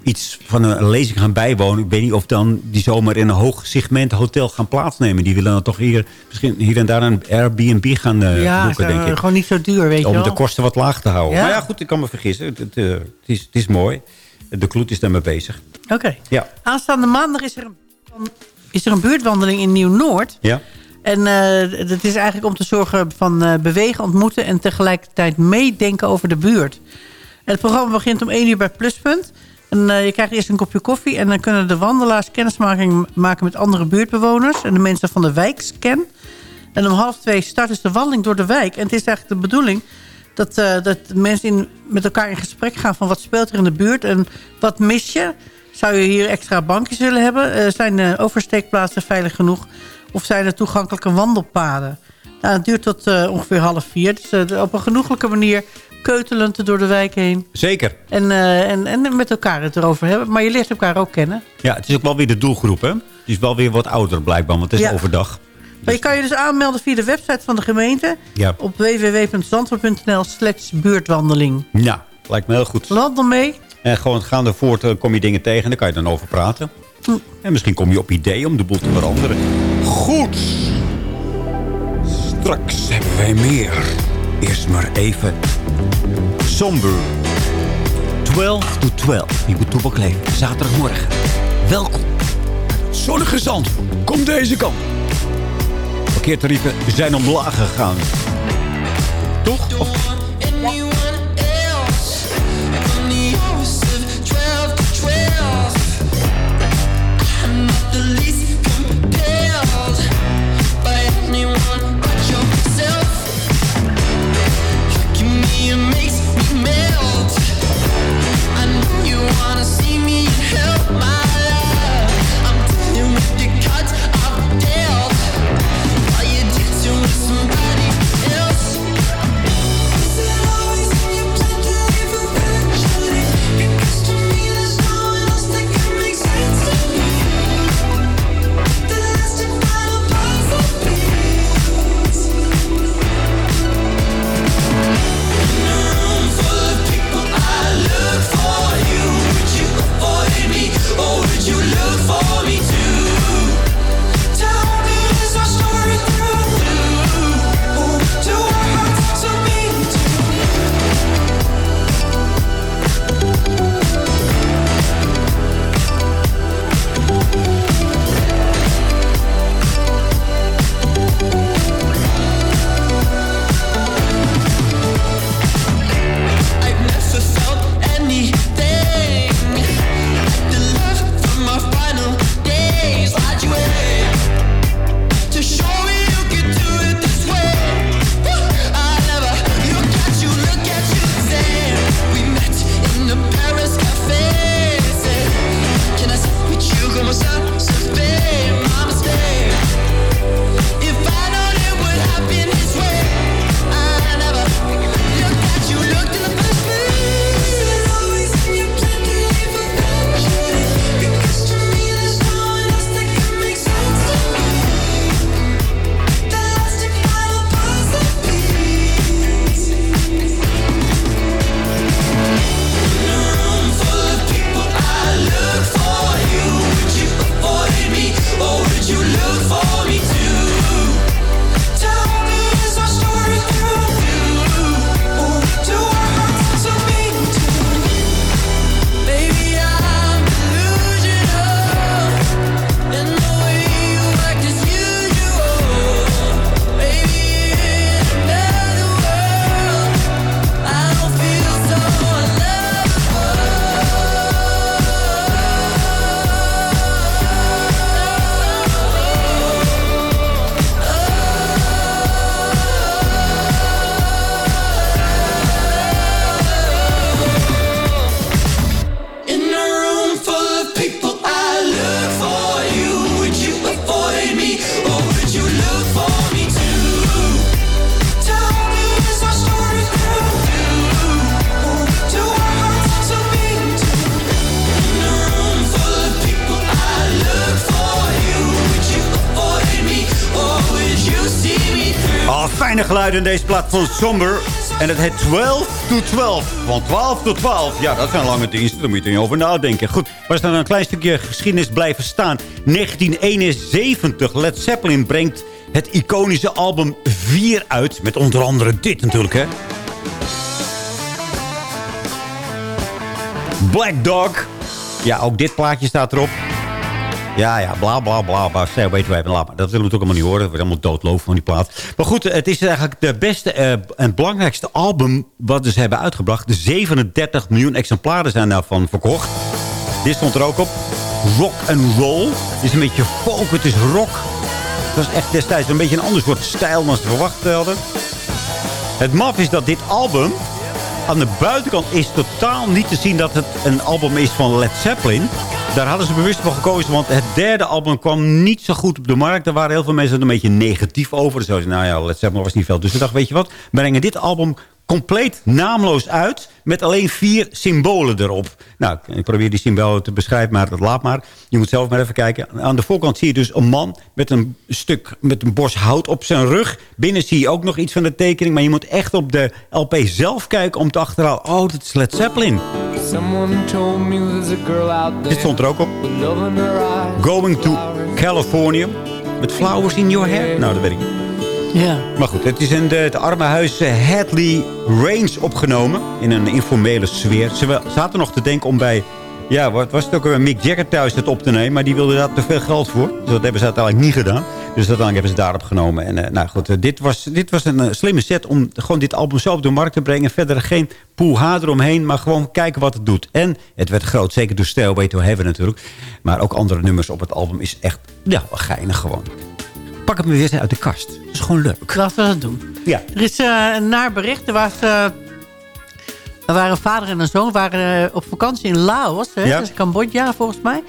iets van een lezing gaan bijwonen. Ik weet niet of dan die zomaar in een hoog segment hotel gaan plaatsnemen. Die willen dan toch hier, misschien hier en daar een Airbnb gaan eh,
ja,
boeken, denk ik.
gewoon niet zo duur, weet je
Om
wel.
de kosten wat laag te houden.
Ja.
Maar ja, goed, ik kan me vergissen. Het, het, eh, het is, het is mooi. De kloet is daarmee bezig.
Oké.
Ja.
Aanstaande maandag is er een, is er een buurtwandeling in Nieuw-Noord.
Ja?
En eh, dat is eigenlijk om te zorgen van eh, bewegen, ontmoeten... en tegelijkertijd meedenken over de buurt. Het programma begint om 1 uur bij Pluspunt. En eh, je krijgt eerst een kopje koffie... en dan kunnen de wandelaars kennismaking maken met andere buurtbewoners... en de mensen van de wijkscan. En om half twee start dus de wandeling door de wijk. En het is eigenlijk de bedoeling dat, dat mensen met elkaar in gesprek gaan... van wat speelt er in de buurt en wat mis je... Zou je hier extra bankjes willen hebben? Zijn oversteekplaatsen veilig genoeg? Of zijn er toegankelijke wandelpaden? Nou, het duurt tot eh, ongeveer half vier. Dus eh, op een genoeglijke manier keutelend door de wijk heen.
Zeker.
En, eh, en, en met elkaar het erover hebben. Maar je leert elkaar ook kennen.
Ja, het is ook wel weer de doelgroep, hè? Die is wel weer wat ouder blijkbaar, want het is
Ja.
overdag.
Maar je kan je dus aanmelden via de website van de gemeente.
Ja.
Op www.zandvoort.nl slash buurtwandeling.
Ja, lijkt me heel goed.
Wandel mee.
En gewoon gaande voort kom je dingen tegen en daar kan je dan over praten. En misschien kom je op ideeën om de boel te veranderen. Goed. Straks hebben wij meer. Eerst maar even somber. 12 to 12. Je moet toepak leven. Zaterdagmorgen. Welkom. Zonnige zand. Kom deze kant. Parkeertarieven zijn omlaag gegaan. Toch?
help my
fijne geluiden in deze plaat van Somber. En het heet 12 to 12. Van 12 tot 12. Ja, dat zijn lange diensten. Daar moet je niet over nadenken. Goed, was dan een klein stukje geschiedenis blijven staan. 1971. Led Zeppelin brengt het iconische album 4 uit. Met onder andere dit natuurlijk, hè. Black Dog. Ja, ook dit plaatje staat erop. Ja, ja, bla, bla, bla, bla. Stay away maar. Dat willen we natuurlijk allemaal niet horen. Dat wordt allemaal doodloof van die plaat. Maar goed, het is eigenlijk de beste eh, en belangrijkste album... wat ze hebben uitgebracht. De 37 miljoen exemplaren zijn daarvan verkocht. Dit stond er ook op. Rock and roll. Is een beetje folk, het is rock. Het was echt destijds een beetje een ander soort stijl... dan ze verwacht hadden. Het maf is dat dit album... aan de buitenkant is totaal niet te zien dat het een album is van Led Zeppelin. Daar hadden ze bewust voor gekozen, want het derde album kwam niet zo goed op de markt. Daar waren heel veel mensen er een beetje negatief over. Dus nou ja, Led Zeppelin was niet veel. Dus ze dachten, weet je wat, we brengen dit album compleet naamloos uit... met alleen vier symbolen erop. Nou, ik probeer die symbolen te beschrijven, maar dat laat maar. Je moet zelf maar even kijken. Aan de voorkant zie je dus een man met een stuk, met een bos hout op zijn rug. Binnen zie je ook nog iets van de tekening. Maar je moet echt op de LP zelf kijken om te achterhalen... oh, dat is Led Zeppelin.
Someone told me there's a girl out there
Dit stond er ook op.
with.
Going to California. Met flowers in your hair. Nou, dat weet ik niet.
Ja.
Maar goed, het is in de, het armenhuis eh, Hadley Range opgenomen. In een informele sfeer. Ze zaten nog te denken om bij... Ja, wat was het ook weer? Mick Jagger thuis het op te nemen. Maar die wilde daar te veel geld voor. Dus dat hebben ze uiteindelijk niet gedaan. Dus uiteindelijk hebben ze daarop genomen. En eh, nou goed, eh, dit, was, dit was een slimme set om gewoon dit album zo op de markt te brengen. Verder geen poeha eromheen, maar gewoon kijken wat het doet. En het werd groot, zeker door Stairway to Heaven natuurlijk. Maar ook andere nummers op het album is echt ja, geinig gewoon. Pak het me weer uit de kast. Dat is gewoon leuk.
Laten we dat doen.
Ja.
Er is eh, een naar bericht. Er, was, er waren een vader en een zoon waren eh, op vakantie in Laos. Hè?
Ja.
Dat is Cambodja volgens mij.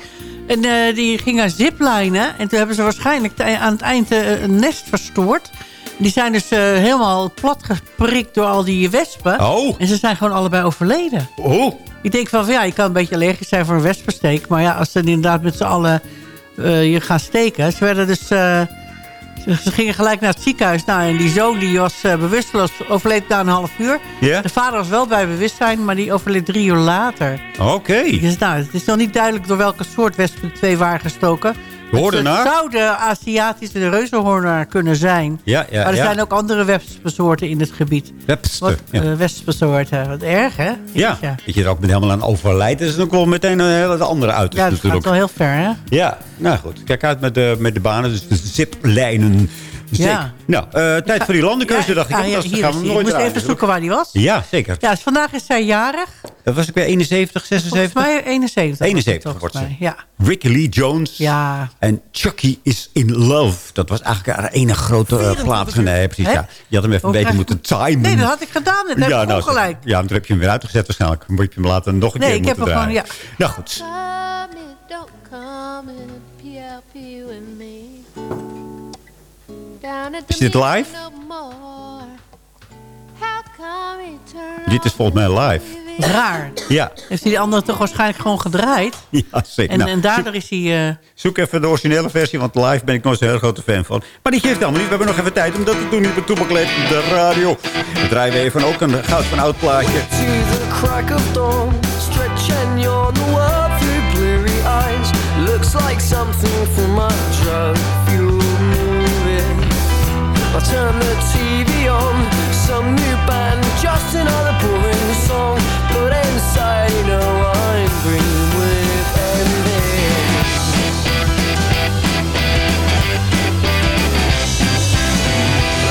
En die gingen ziplinen. En toen hebben ze waarschijnlijk aan het eind een nest verstoord. Die zijn dus helemaal plat geprikt door al die wespen.
Oh.
En ze zijn gewoon allebei overleden.
Oh.
Ik denk van, ja, je kan een beetje allergisch zijn voor een wespensteek. Maar ja, als ze inderdaad met z'n allen je gaan steken. Ze werden dus... ze gingen gelijk naar het ziekenhuis. Nou, en die zoon die was eh, bewusteloos, overleed na een half uur. De vader was wel bij bewustzijn, maar die overleed drie uur later.
Oké.
Dus nou, het is nog niet duidelijk door welke soort wespen de twee waren gestoken. Het, het zou Aziatische reuzenhoornaar kunnen zijn.
Ja, ja,
maar er
ja.
zijn ook andere wespensoorten in het gebied.
Webster.
Wat,
Ja.
eh, wespensoorten. Wat erg, hè?
Ja.
Ja,
dat je er ook helemaal aan overlijdt. Is ook wel meteen een hele andere uiterste
ja dat gaat
natuurlijk.
wel heel ver, hè?
Ja, nou goed. Kijk uit met de, met de banen, dus de ziplijnen. Zeker.
Ja.
Nou, eh, tijd voor die landenkeuze, dacht ik.
Ah,
Dat
ja,
gaan we nooit
Ik moest
draaien,
even zoeken waar die was.
Ja, zeker.
Ja, dus vandaag is zij jarig.
Dat was ik weer 71, 76?
Volgens mij 71.
71
volgens
wordt ze.
Ja.
Ricky Lee Jones.
Ja.
En Chucky is in Love. Dat was eigenlijk haar ene grote uh, plaats. Nee, precies. Ja. Je had hem even een beetje moeten timen.
Nee, dat had ik gedaan. Dat heb
ja,
ik
nou,
ongelijk.
Ja, toen heb je hem weer uitgezet waarschijnlijk. Dan moet je hem later nog een
Nee,
keer
ik heb
moeten
hem
draaien.
gewoon,
Nou goed. Is dit live? Dit is volgens mij live.
Raar.
Ja,
Heeft hij die andere toch waarschijnlijk gewoon gedraaid?
ja zeker.
En,
Nou,
en daardoor is hij... eh,
Zoek even de originele versie, want live ben ik nooit zo'n heel grote fan van. Maar die geeft allemaal niet. We hebben nog even tijd om dat te doen bij Toepakleed op de radio. Dan draaien we even ook een goud van oud plaatje.
Looks like something from. I turn the TV on, some new band, just another boring song. But inside, you know, I'm green with envy.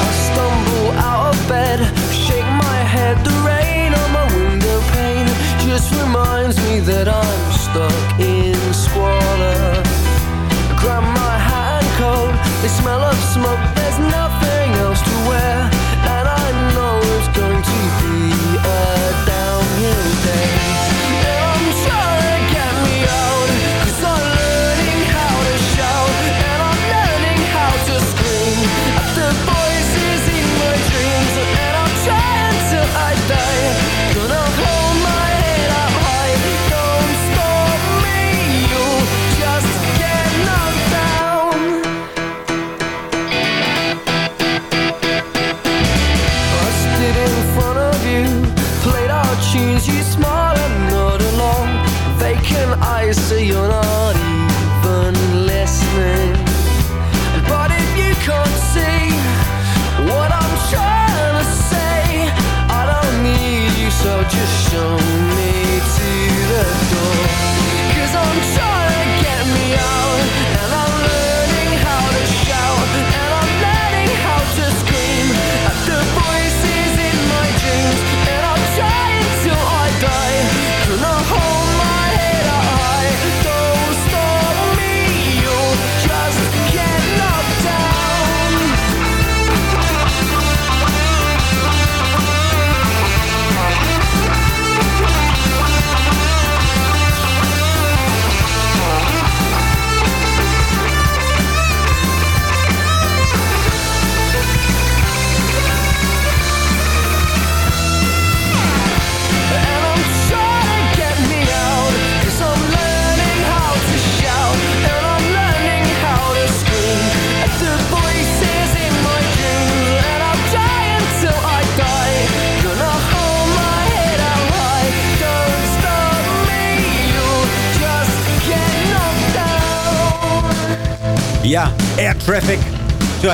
I stumble out of bed, shake my head, the rain on my window just reminds me that I'm stuck in squalor. Grab my hat and coat, they smell of smoke, there's nothing
where.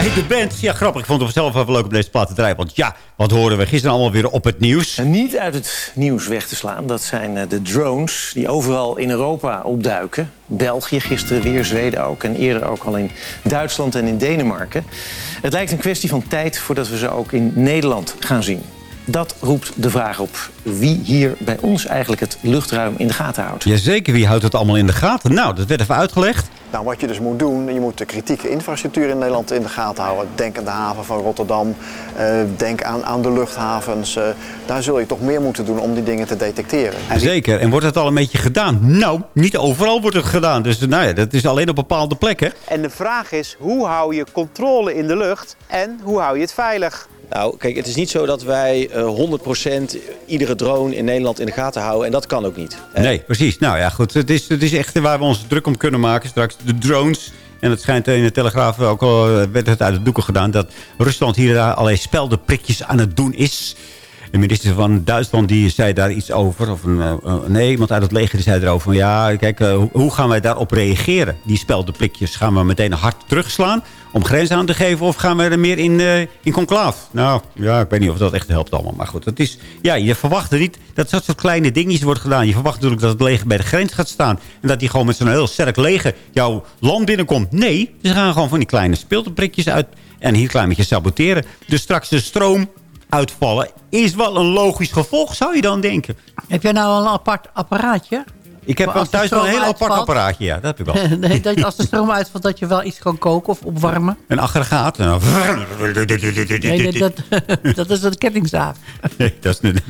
Heet de band. Ja, grappig. Ik vond het zelf even leuk om deze plaat te draaien. Want ja, wat horen we gisteren allemaal weer op het nieuws?
En niet uit het nieuws weg te slaan, dat zijn eh, de drones die overal in Europa opduiken. België, gisteren weer, Zweden ook en eerder ook al in Duitsland en in Denemarken. Het lijkt een kwestie van tijd voordat we ze ook in Nederland gaan zien. Dat roept de vraag op wie hier bij ons eigenlijk het luchtruim in de gaten houdt.
Jazeker, wie houdt het allemaal in de gaten? Nou, dat werd even uitgelegd.
Nou, wat je dus moet doen, je moet de kritieke infrastructuur in Nederland in de gaten houden. Denk aan de haven van Rotterdam, eh, denk aan, aan de luchthavens. eh, daar zul je toch meer moeten doen om die dingen te detecteren. En die-
Zeker. En wordt het al een beetje gedaan? Nou, niet overal wordt het gedaan. Dus nou ja, dat is alleen op bepaalde plekken.
En de vraag is, hoe hou je controle in de lucht en hoe hou je het veilig?
Nou, kijk, het is niet zo dat wij eh 100% iedere drone in Nederland in de gaten houden. En dat kan ook niet.
Nee, precies. Nou ja, goed. Het is, het is echt waar we ons druk om kunnen maken. Straks de drones. En het schijnt in de Telegraaf ook al eh, werd het uit de doeken gedaan... dat Rusland hier daar allerlei speldenprikjes aan het doen is. De minister van Duitsland die zei daar iets over. Of een, eh, eh, nee, iemand uit het leger die zei erover van... ja, kijk, eh, hoe gaan wij daarop reageren? Die speldenprikjes gaan we meteen hard terugslaan... om grenzen aan te geven of gaan we er meer in, eh in conclaaf? Nou, ja, ik weet niet of dat echt helpt allemaal. Maar goed, het is, ja, je verwacht er niet dat dat soort kleine dingetjes wordt gedaan. Je verwacht natuurlijk dat het leger bij de grens gaat staan. En dat die gewoon met zo'n heel sterk leger jouw land binnenkomt. Nee, ze gaan gewoon van die kleine speeldenprikjes uit... en hier een klein beetje saboteren. Dus straks de stroom uitvallen is wel een logisch gevolg, zou je dan denken.
Heb jij nou een apart apparaatje?
Ik heb wel
de
thuis wel een heel apart apparaatje, ja, dat heb ik wel.
nee, dat als de stroom uitvalt dat je wel iets kan koken of opwarmen.
Een aggregaat.
Nee, nee, dat, dat is een kettingzaag.
Nee, dat is niet...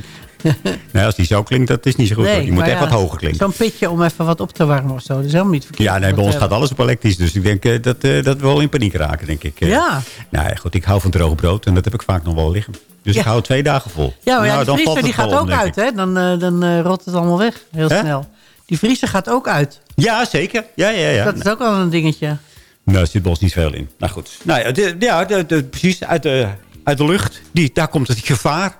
Nee, als die zo klinkt, dat is niet zo goed. die moet echt
ja,
wat hoger klinken.
Zo'n pitje om even wat op te warmen of zo. Dat is helemaal niet verkeerd.
Ja, nee, bij ons gaat alles op elektrisch. Dus ik denk eh, dat, eh, dat we wel in paniek raken, denk ik. eh.
Ja.
Nou ja, goed, ik hou van droog brood en dat heb ik vaak nog wel liggen. Dus
Ja.
ik hou twee dagen vol.
Ja, maar ja,
Nou,
die vriezer
valt
die gaat ook uit, hè? Dan, eh, dan eh, rot het allemaal weg, heel snel. Die vriezer gaat ook uit.
Ja, zeker. Ja, ja, ja.
Dat is ook wel een dingetje.
Nou, er zit bij ons niet veel in. Nou goed. Nou ja, de- ja de- de- precies. Uit de, uit de lucht. Die, daar komt het gevaar.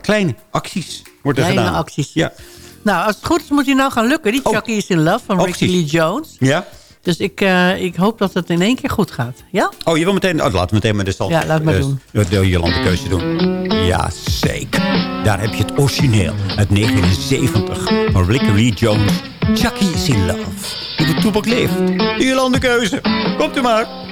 Kleine acties worden
Mhm. Kleine
gedaan.
acties.
Ja.
Nou, als het goed is moet hij nou gaan lukken. Die Chucky is in Love van
Oh,
Ricky. Lee Jones.
Ja?
Dus ik, eh, ik hoop dat het in één keer goed gaat. Ja?
Oh, je wil meteen... Oh, laten we meteen maar de stand...
Ja, laat maar
eh,
doen.
De, de Jolande keuze doen. Ja. Daar heb je het origineel uit 1970 van Ricky Lee Jones. Chucky is in love. Op toepak leeft. De Jolande keuze. Komt u maar.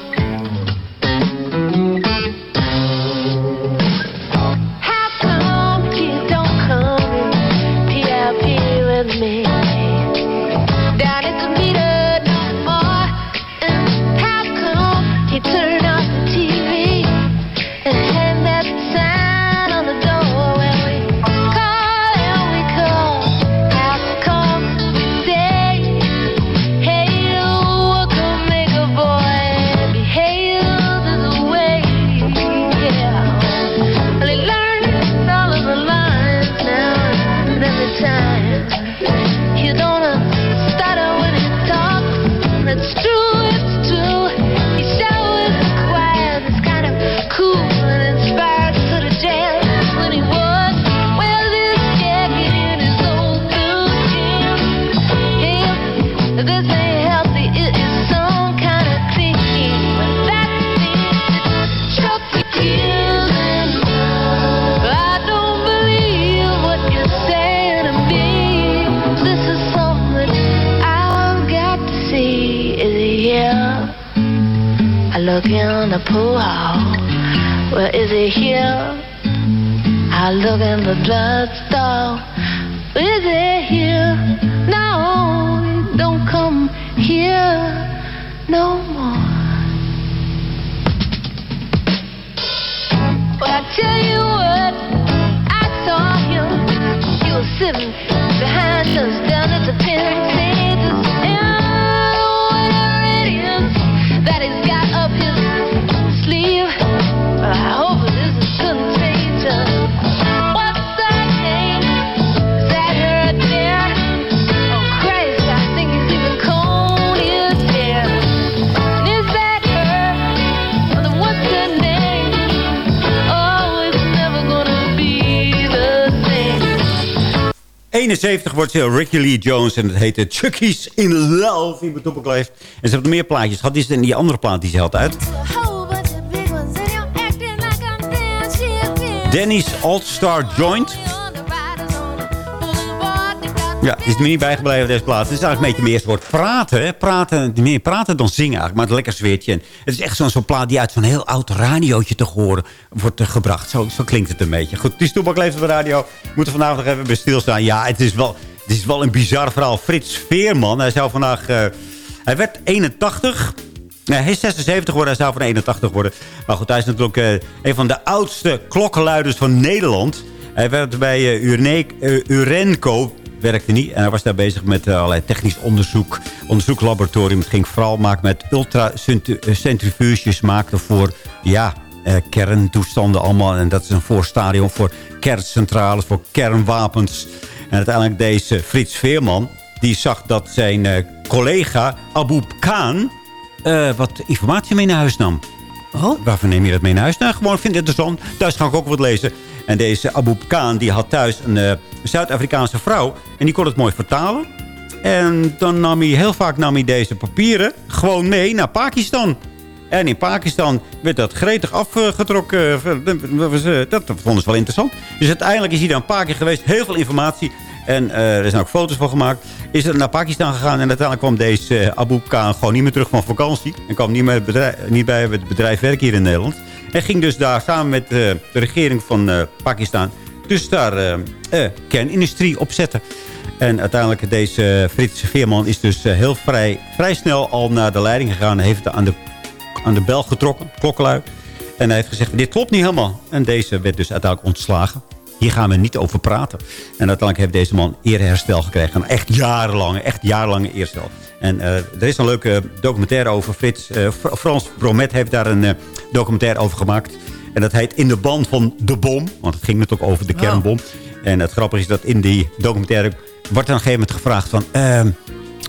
71 wordt Ricky Lee Jones en het heette Chucky's in Love. Die op heeft. En ze hebben meer plaatjes gehad. Dit is die andere plaat die ze had uit. Danny's All-Star Joint. Ja, het is me niet bijgebleven deze plaat. Het is eigenlijk een beetje meer soort praten. Hè? praten meer praten dan zingen eigenlijk. Maar het lekker zweertje. Het is echt zo'n zo'n plaat die uit zo'n heel oud radiootje te horen wordt eh, gebracht. Zo, zo klinkt het een beetje. Goed, die Toepak leeft op de radio. We moeten vandaag nog even bij stilstaan. Ja, het is wel, het is wel een bizar verhaal. Frits Veerman, hij zou vandaag... eh, hij werd 81... Nee, hij is 76 geworden, hij zou van 81 worden. Maar goed, hij is natuurlijk eh, een van de oudste klokkenluiders van Nederland. Hij werkte bij eh, Urenco, werkte niet. En hij was daar bezig met eh, allerlei technisch onderzoek. Onderzoeklaboratorium. Het ging vooral maken met ultracentrifuges maken voor ja, eh, kerntoestanden allemaal. En dat is een voorstadium voor kerncentrales, voor kernwapens. En uiteindelijk deze Frits Veerman, die zag dat zijn eh, collega Abu Khan wat informatie mee naar huis nam.
Oh?
Waarvoor neem je dat mee naar huis? Nou, gewoon vind het interessant. Thuis ga ik ook wat lezen. En deze Abu Khan die had thuis een eh, Zuid-Afrikaanse vrouw. En die kon het mooi vertalen. En dan nam hij heel vaak nam hij deze papieren gewoon mee naar Pakistan. En in Pakistan werd dat gretig afgetrokken. Dat was, eh, Dat vonden ze wel interessant. Dus uiteindelijk is hij daar een paar keer geweest. Heel veel informatie. En eh, er zijn ook foto's van gemaakt. Is er naar Pakistan gegaan. En uiteindelijk kwam deze eh, Abu Khan gewoon niet meer terug van vakantie. En kwam niet, meer niet bij het bedrijf werken hier in Nederland. En ging dus daar samen met eh, de regering van eh, Pakistan... dus daar eh, kernindustrie opzetten. En uiteindelijk deze Frits Veerman is dus heel vrij, vrij snel al naar de leiding gegaan. Heeft aan de, aan de bel getrokken, klokkenluid. En hij heeft gezegd, dit klopt niet helemaal. En deze werd dus uiteindelijk ontslagen. Hier gaan we niet over praten. En uiteindelijk heeft deze man eerherstel gekregen. Een echt jarenlange, echt jarenlange eerherstel. En eh, er is een leuke documentaire over. Frits, eh, Fr- Frans Bromet heeft daar een eh, documentaire over gemaakt. En dat heet In de band van de bom. Want het ging natuurlijk over de
Oh.
kernbom. En het grappige is dat in die documentaire... wordt op een gegeven moment gevraagd van... ehm,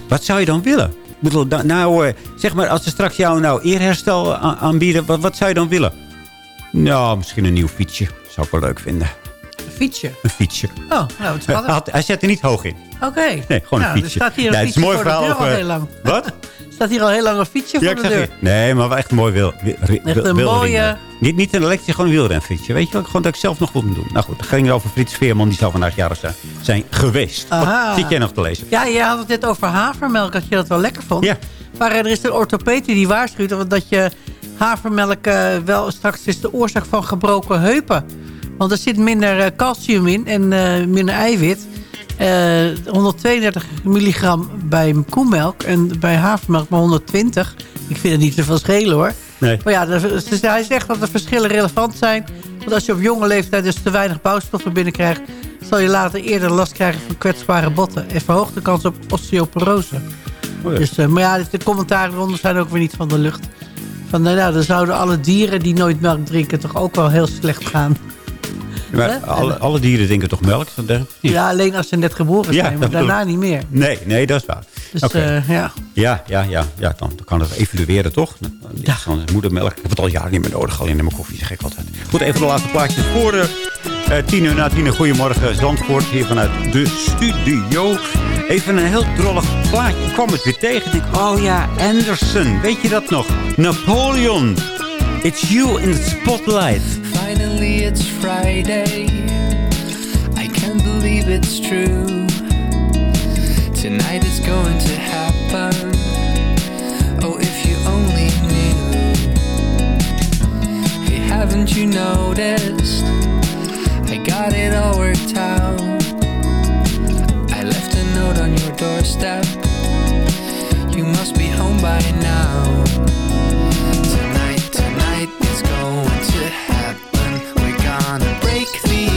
wat zou je dan willen? Ik bedoel, da- nou, zeg maar, als ze straks jou nou eerherstel aanbieden... Wat, wat zou je dan willen? Nou, misschien een nieuw fietsje. Zou ik wel leuk vinden.
Een fietsje.
Een fietsje.
Oh, nou, wat schattig.
had- hij zet er niet hoog in.
Oké.
Nee, gewoon
nou,
een fietsje.
Er staat hier een
Nee, het is
fietsje
een mooi
voor de deur al heel lang.
Wat?
Er staat hier al heel lang een fietsje
Ja,
voor
ik
de deur.
Nee, maar wel echt een mooi wil,
Echt een mooie-
Niet, niet een elektrische, gewoon een wielrenfietsje. Weet je wel? Gewoon dat ik zelf nog wil doen. Nou goed, het ging over Frits Veerman. Die zou vandaag jarig zijn, zijn geweest.
Aha.
Wat zit jij nog te lezen?
Ja, je had het net over havermelk, dat je dat wel lekker vond.
Ja.
Maar eh, er is een orthopeet die waarschuwt dat je havermelk eh, wel straks is de oorzaak van gebroken heupen. Want er zit minder eh, calcium in en eh, minder eiwit. Eh, 132 milligram bij koemelk en bij havermelk maar 120. Ik vind het niet zoveel schelen hoor.
Nee.
Maar ja, hij zegt dat de verschillen relevant zijn. Want als je op jonge leeftijd dus te weinig bouwstoffen binnenkrijgt... zal je later eerder last krijgen van kwetsbare botten... en verhoogt de kans op osteoporose.
Oh ja.
Dus, eh, maar ja, de commentaren eronder zijn ook weer niet van de lucht. Van, nou, dan zouden alle dieren die nooit melk drinken... toch ook wel heel slecht gaan.
Maar alle, alle dieren drinken toch melk?
Ja, alleen als ze net geboren
Ja,
zijn, maar daarna niet meer.
Nee, nee, dat is waar.
Dus eh, ja.
Ja, ja, ja, ja dan, dan kan het evalueren, toch? Ja. Moedermelk. Ik heb het al jaren niet meer nodig. Alleen in mijn koffie zeg ik altijd. Goed, even de laatste plaatjes voor eh, eh, tien uur na tien uur. Goedemorgen, Zandvoort. Hier vanuit de studio. Even een heel drollig plaatje. Ik kwam het weer tegen. Ik denk, oh ja, Anderson. Weet je dat nog? Napoleon. It's you in the spotlight.
Finally, it's Friday. I can't believe it's true. Tonight is going to happen. Oh, if you only knew. Hey, haven't you noticed? I got it all worked out. I left a note on your doorstep. You must be home by now. Tonight, tonight it's going to happen. Gonna break the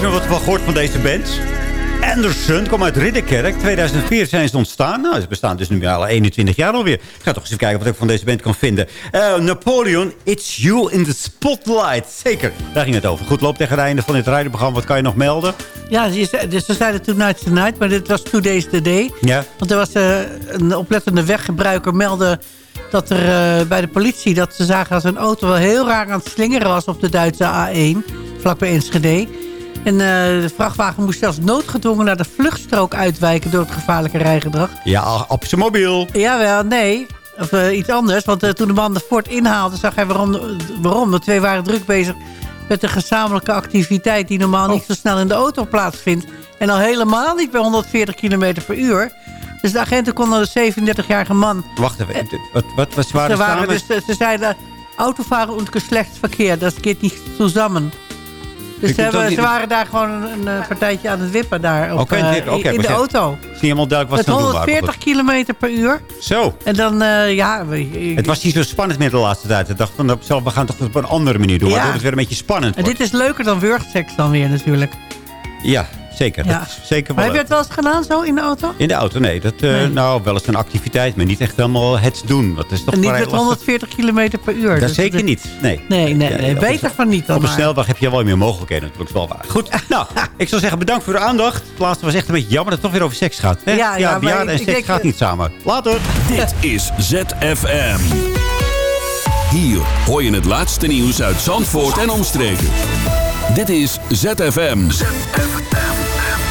Nooit meer wat van gehoord van deze band. Anderson kwam uit Ridderkerk. 2004 zijn ze ontstaan. Nou, ze bestaan dus nu al 21 jaar alweer. Ik ga toch eens even kijken wat ik van deze band kan vinden. Eh, Napoleon, It's You in the Spotlight. Zeker, daar ging het over. Goed, loop tegen het einde van dit rijdenprogramma. Wat kan je nog melden?
Ja, je zei- dus ze zeiden Tonight's the Night, maar dit was Two Days the Day.
Ja.
Want er was eh, een oplettende weggebruiker meldde dat er eh, bij de politie... dat ze zagen dat zijn auto wel heel raar aan het slingeren was op de Duitse A1, vlakbij Enschede. En eh, de vrachtwagen moest zelfs noodgedwongen naar de vluchtstrook uitwijken... door het gevaarlijke rijgedrag.
Ja, op zijn mobiel.
Jawel, nee. Of eh, iets anders. Want eh, toen de man de Ford inhaalde, zag hij waarom. waarom. De twee waren druk bezig met een gezamenlijke activiteit... die normaal
Oh.
niet zo snel in de auto plaatsvindt. En al helemaal niet bij 140 km per uur. Dus de agenten konden de 37-jarige man...
Wacht even. Wat, wat, wat waren
ze, waren
samen?
dus, ze zeiden, Autofahren und Geschlechtsverkeer, dat geht niet zusammen. Dus ze, hebben, ze
niet-
waren daar gewoon een, een eh, partijtje aan het wippen daar op,
Oké,
eh, in de auto.
Het is niet helemaal duidelijk wat ze doen waren. maar
140 kilometer per uur.
Zo.
En dan, eh, ja... we-
Het was niet zo spannend meer de laatste tijd. Ik dacht van, nou, zelf, we gaan het toch op een andere manier doen.
Ja.
Waardoor het weer een beetje spannend
En
wordt.
dit is leuker dan wurgseks dan weer natuurlijk.
Ja, zeker.
Ja.
Dat is zeker
Maar
wel
heb je het wel eens gedaan zo in de auto?
In de auto, nee. Dat, eh,
Nee.
Nou, wel eens een activiteit, maar niet echt helemaal het doen. Dat is toch
En niet met
lastig.
140 kilometer per uur.
Dat
Dus
zeker niet. Nee.
Nee, nee,
Ja,
nee. beter van niet dan
Op een snelweg heb je wel meer mogelijkheden. Natuurlijk is wel waar. Goed, nou, ik zou zeggen bedankt voor de aandacht. Het laatste was echt een beetje jammer dat het toch weer over seks gaat. Hè?
Ja, ja, ik-
en
ik
seks gaat
eh,
niet samen. Later.
Dit is ZFM. Hier hoor je het laatste nieuws uit Zandvoort en omstreken. Dit is ZFM.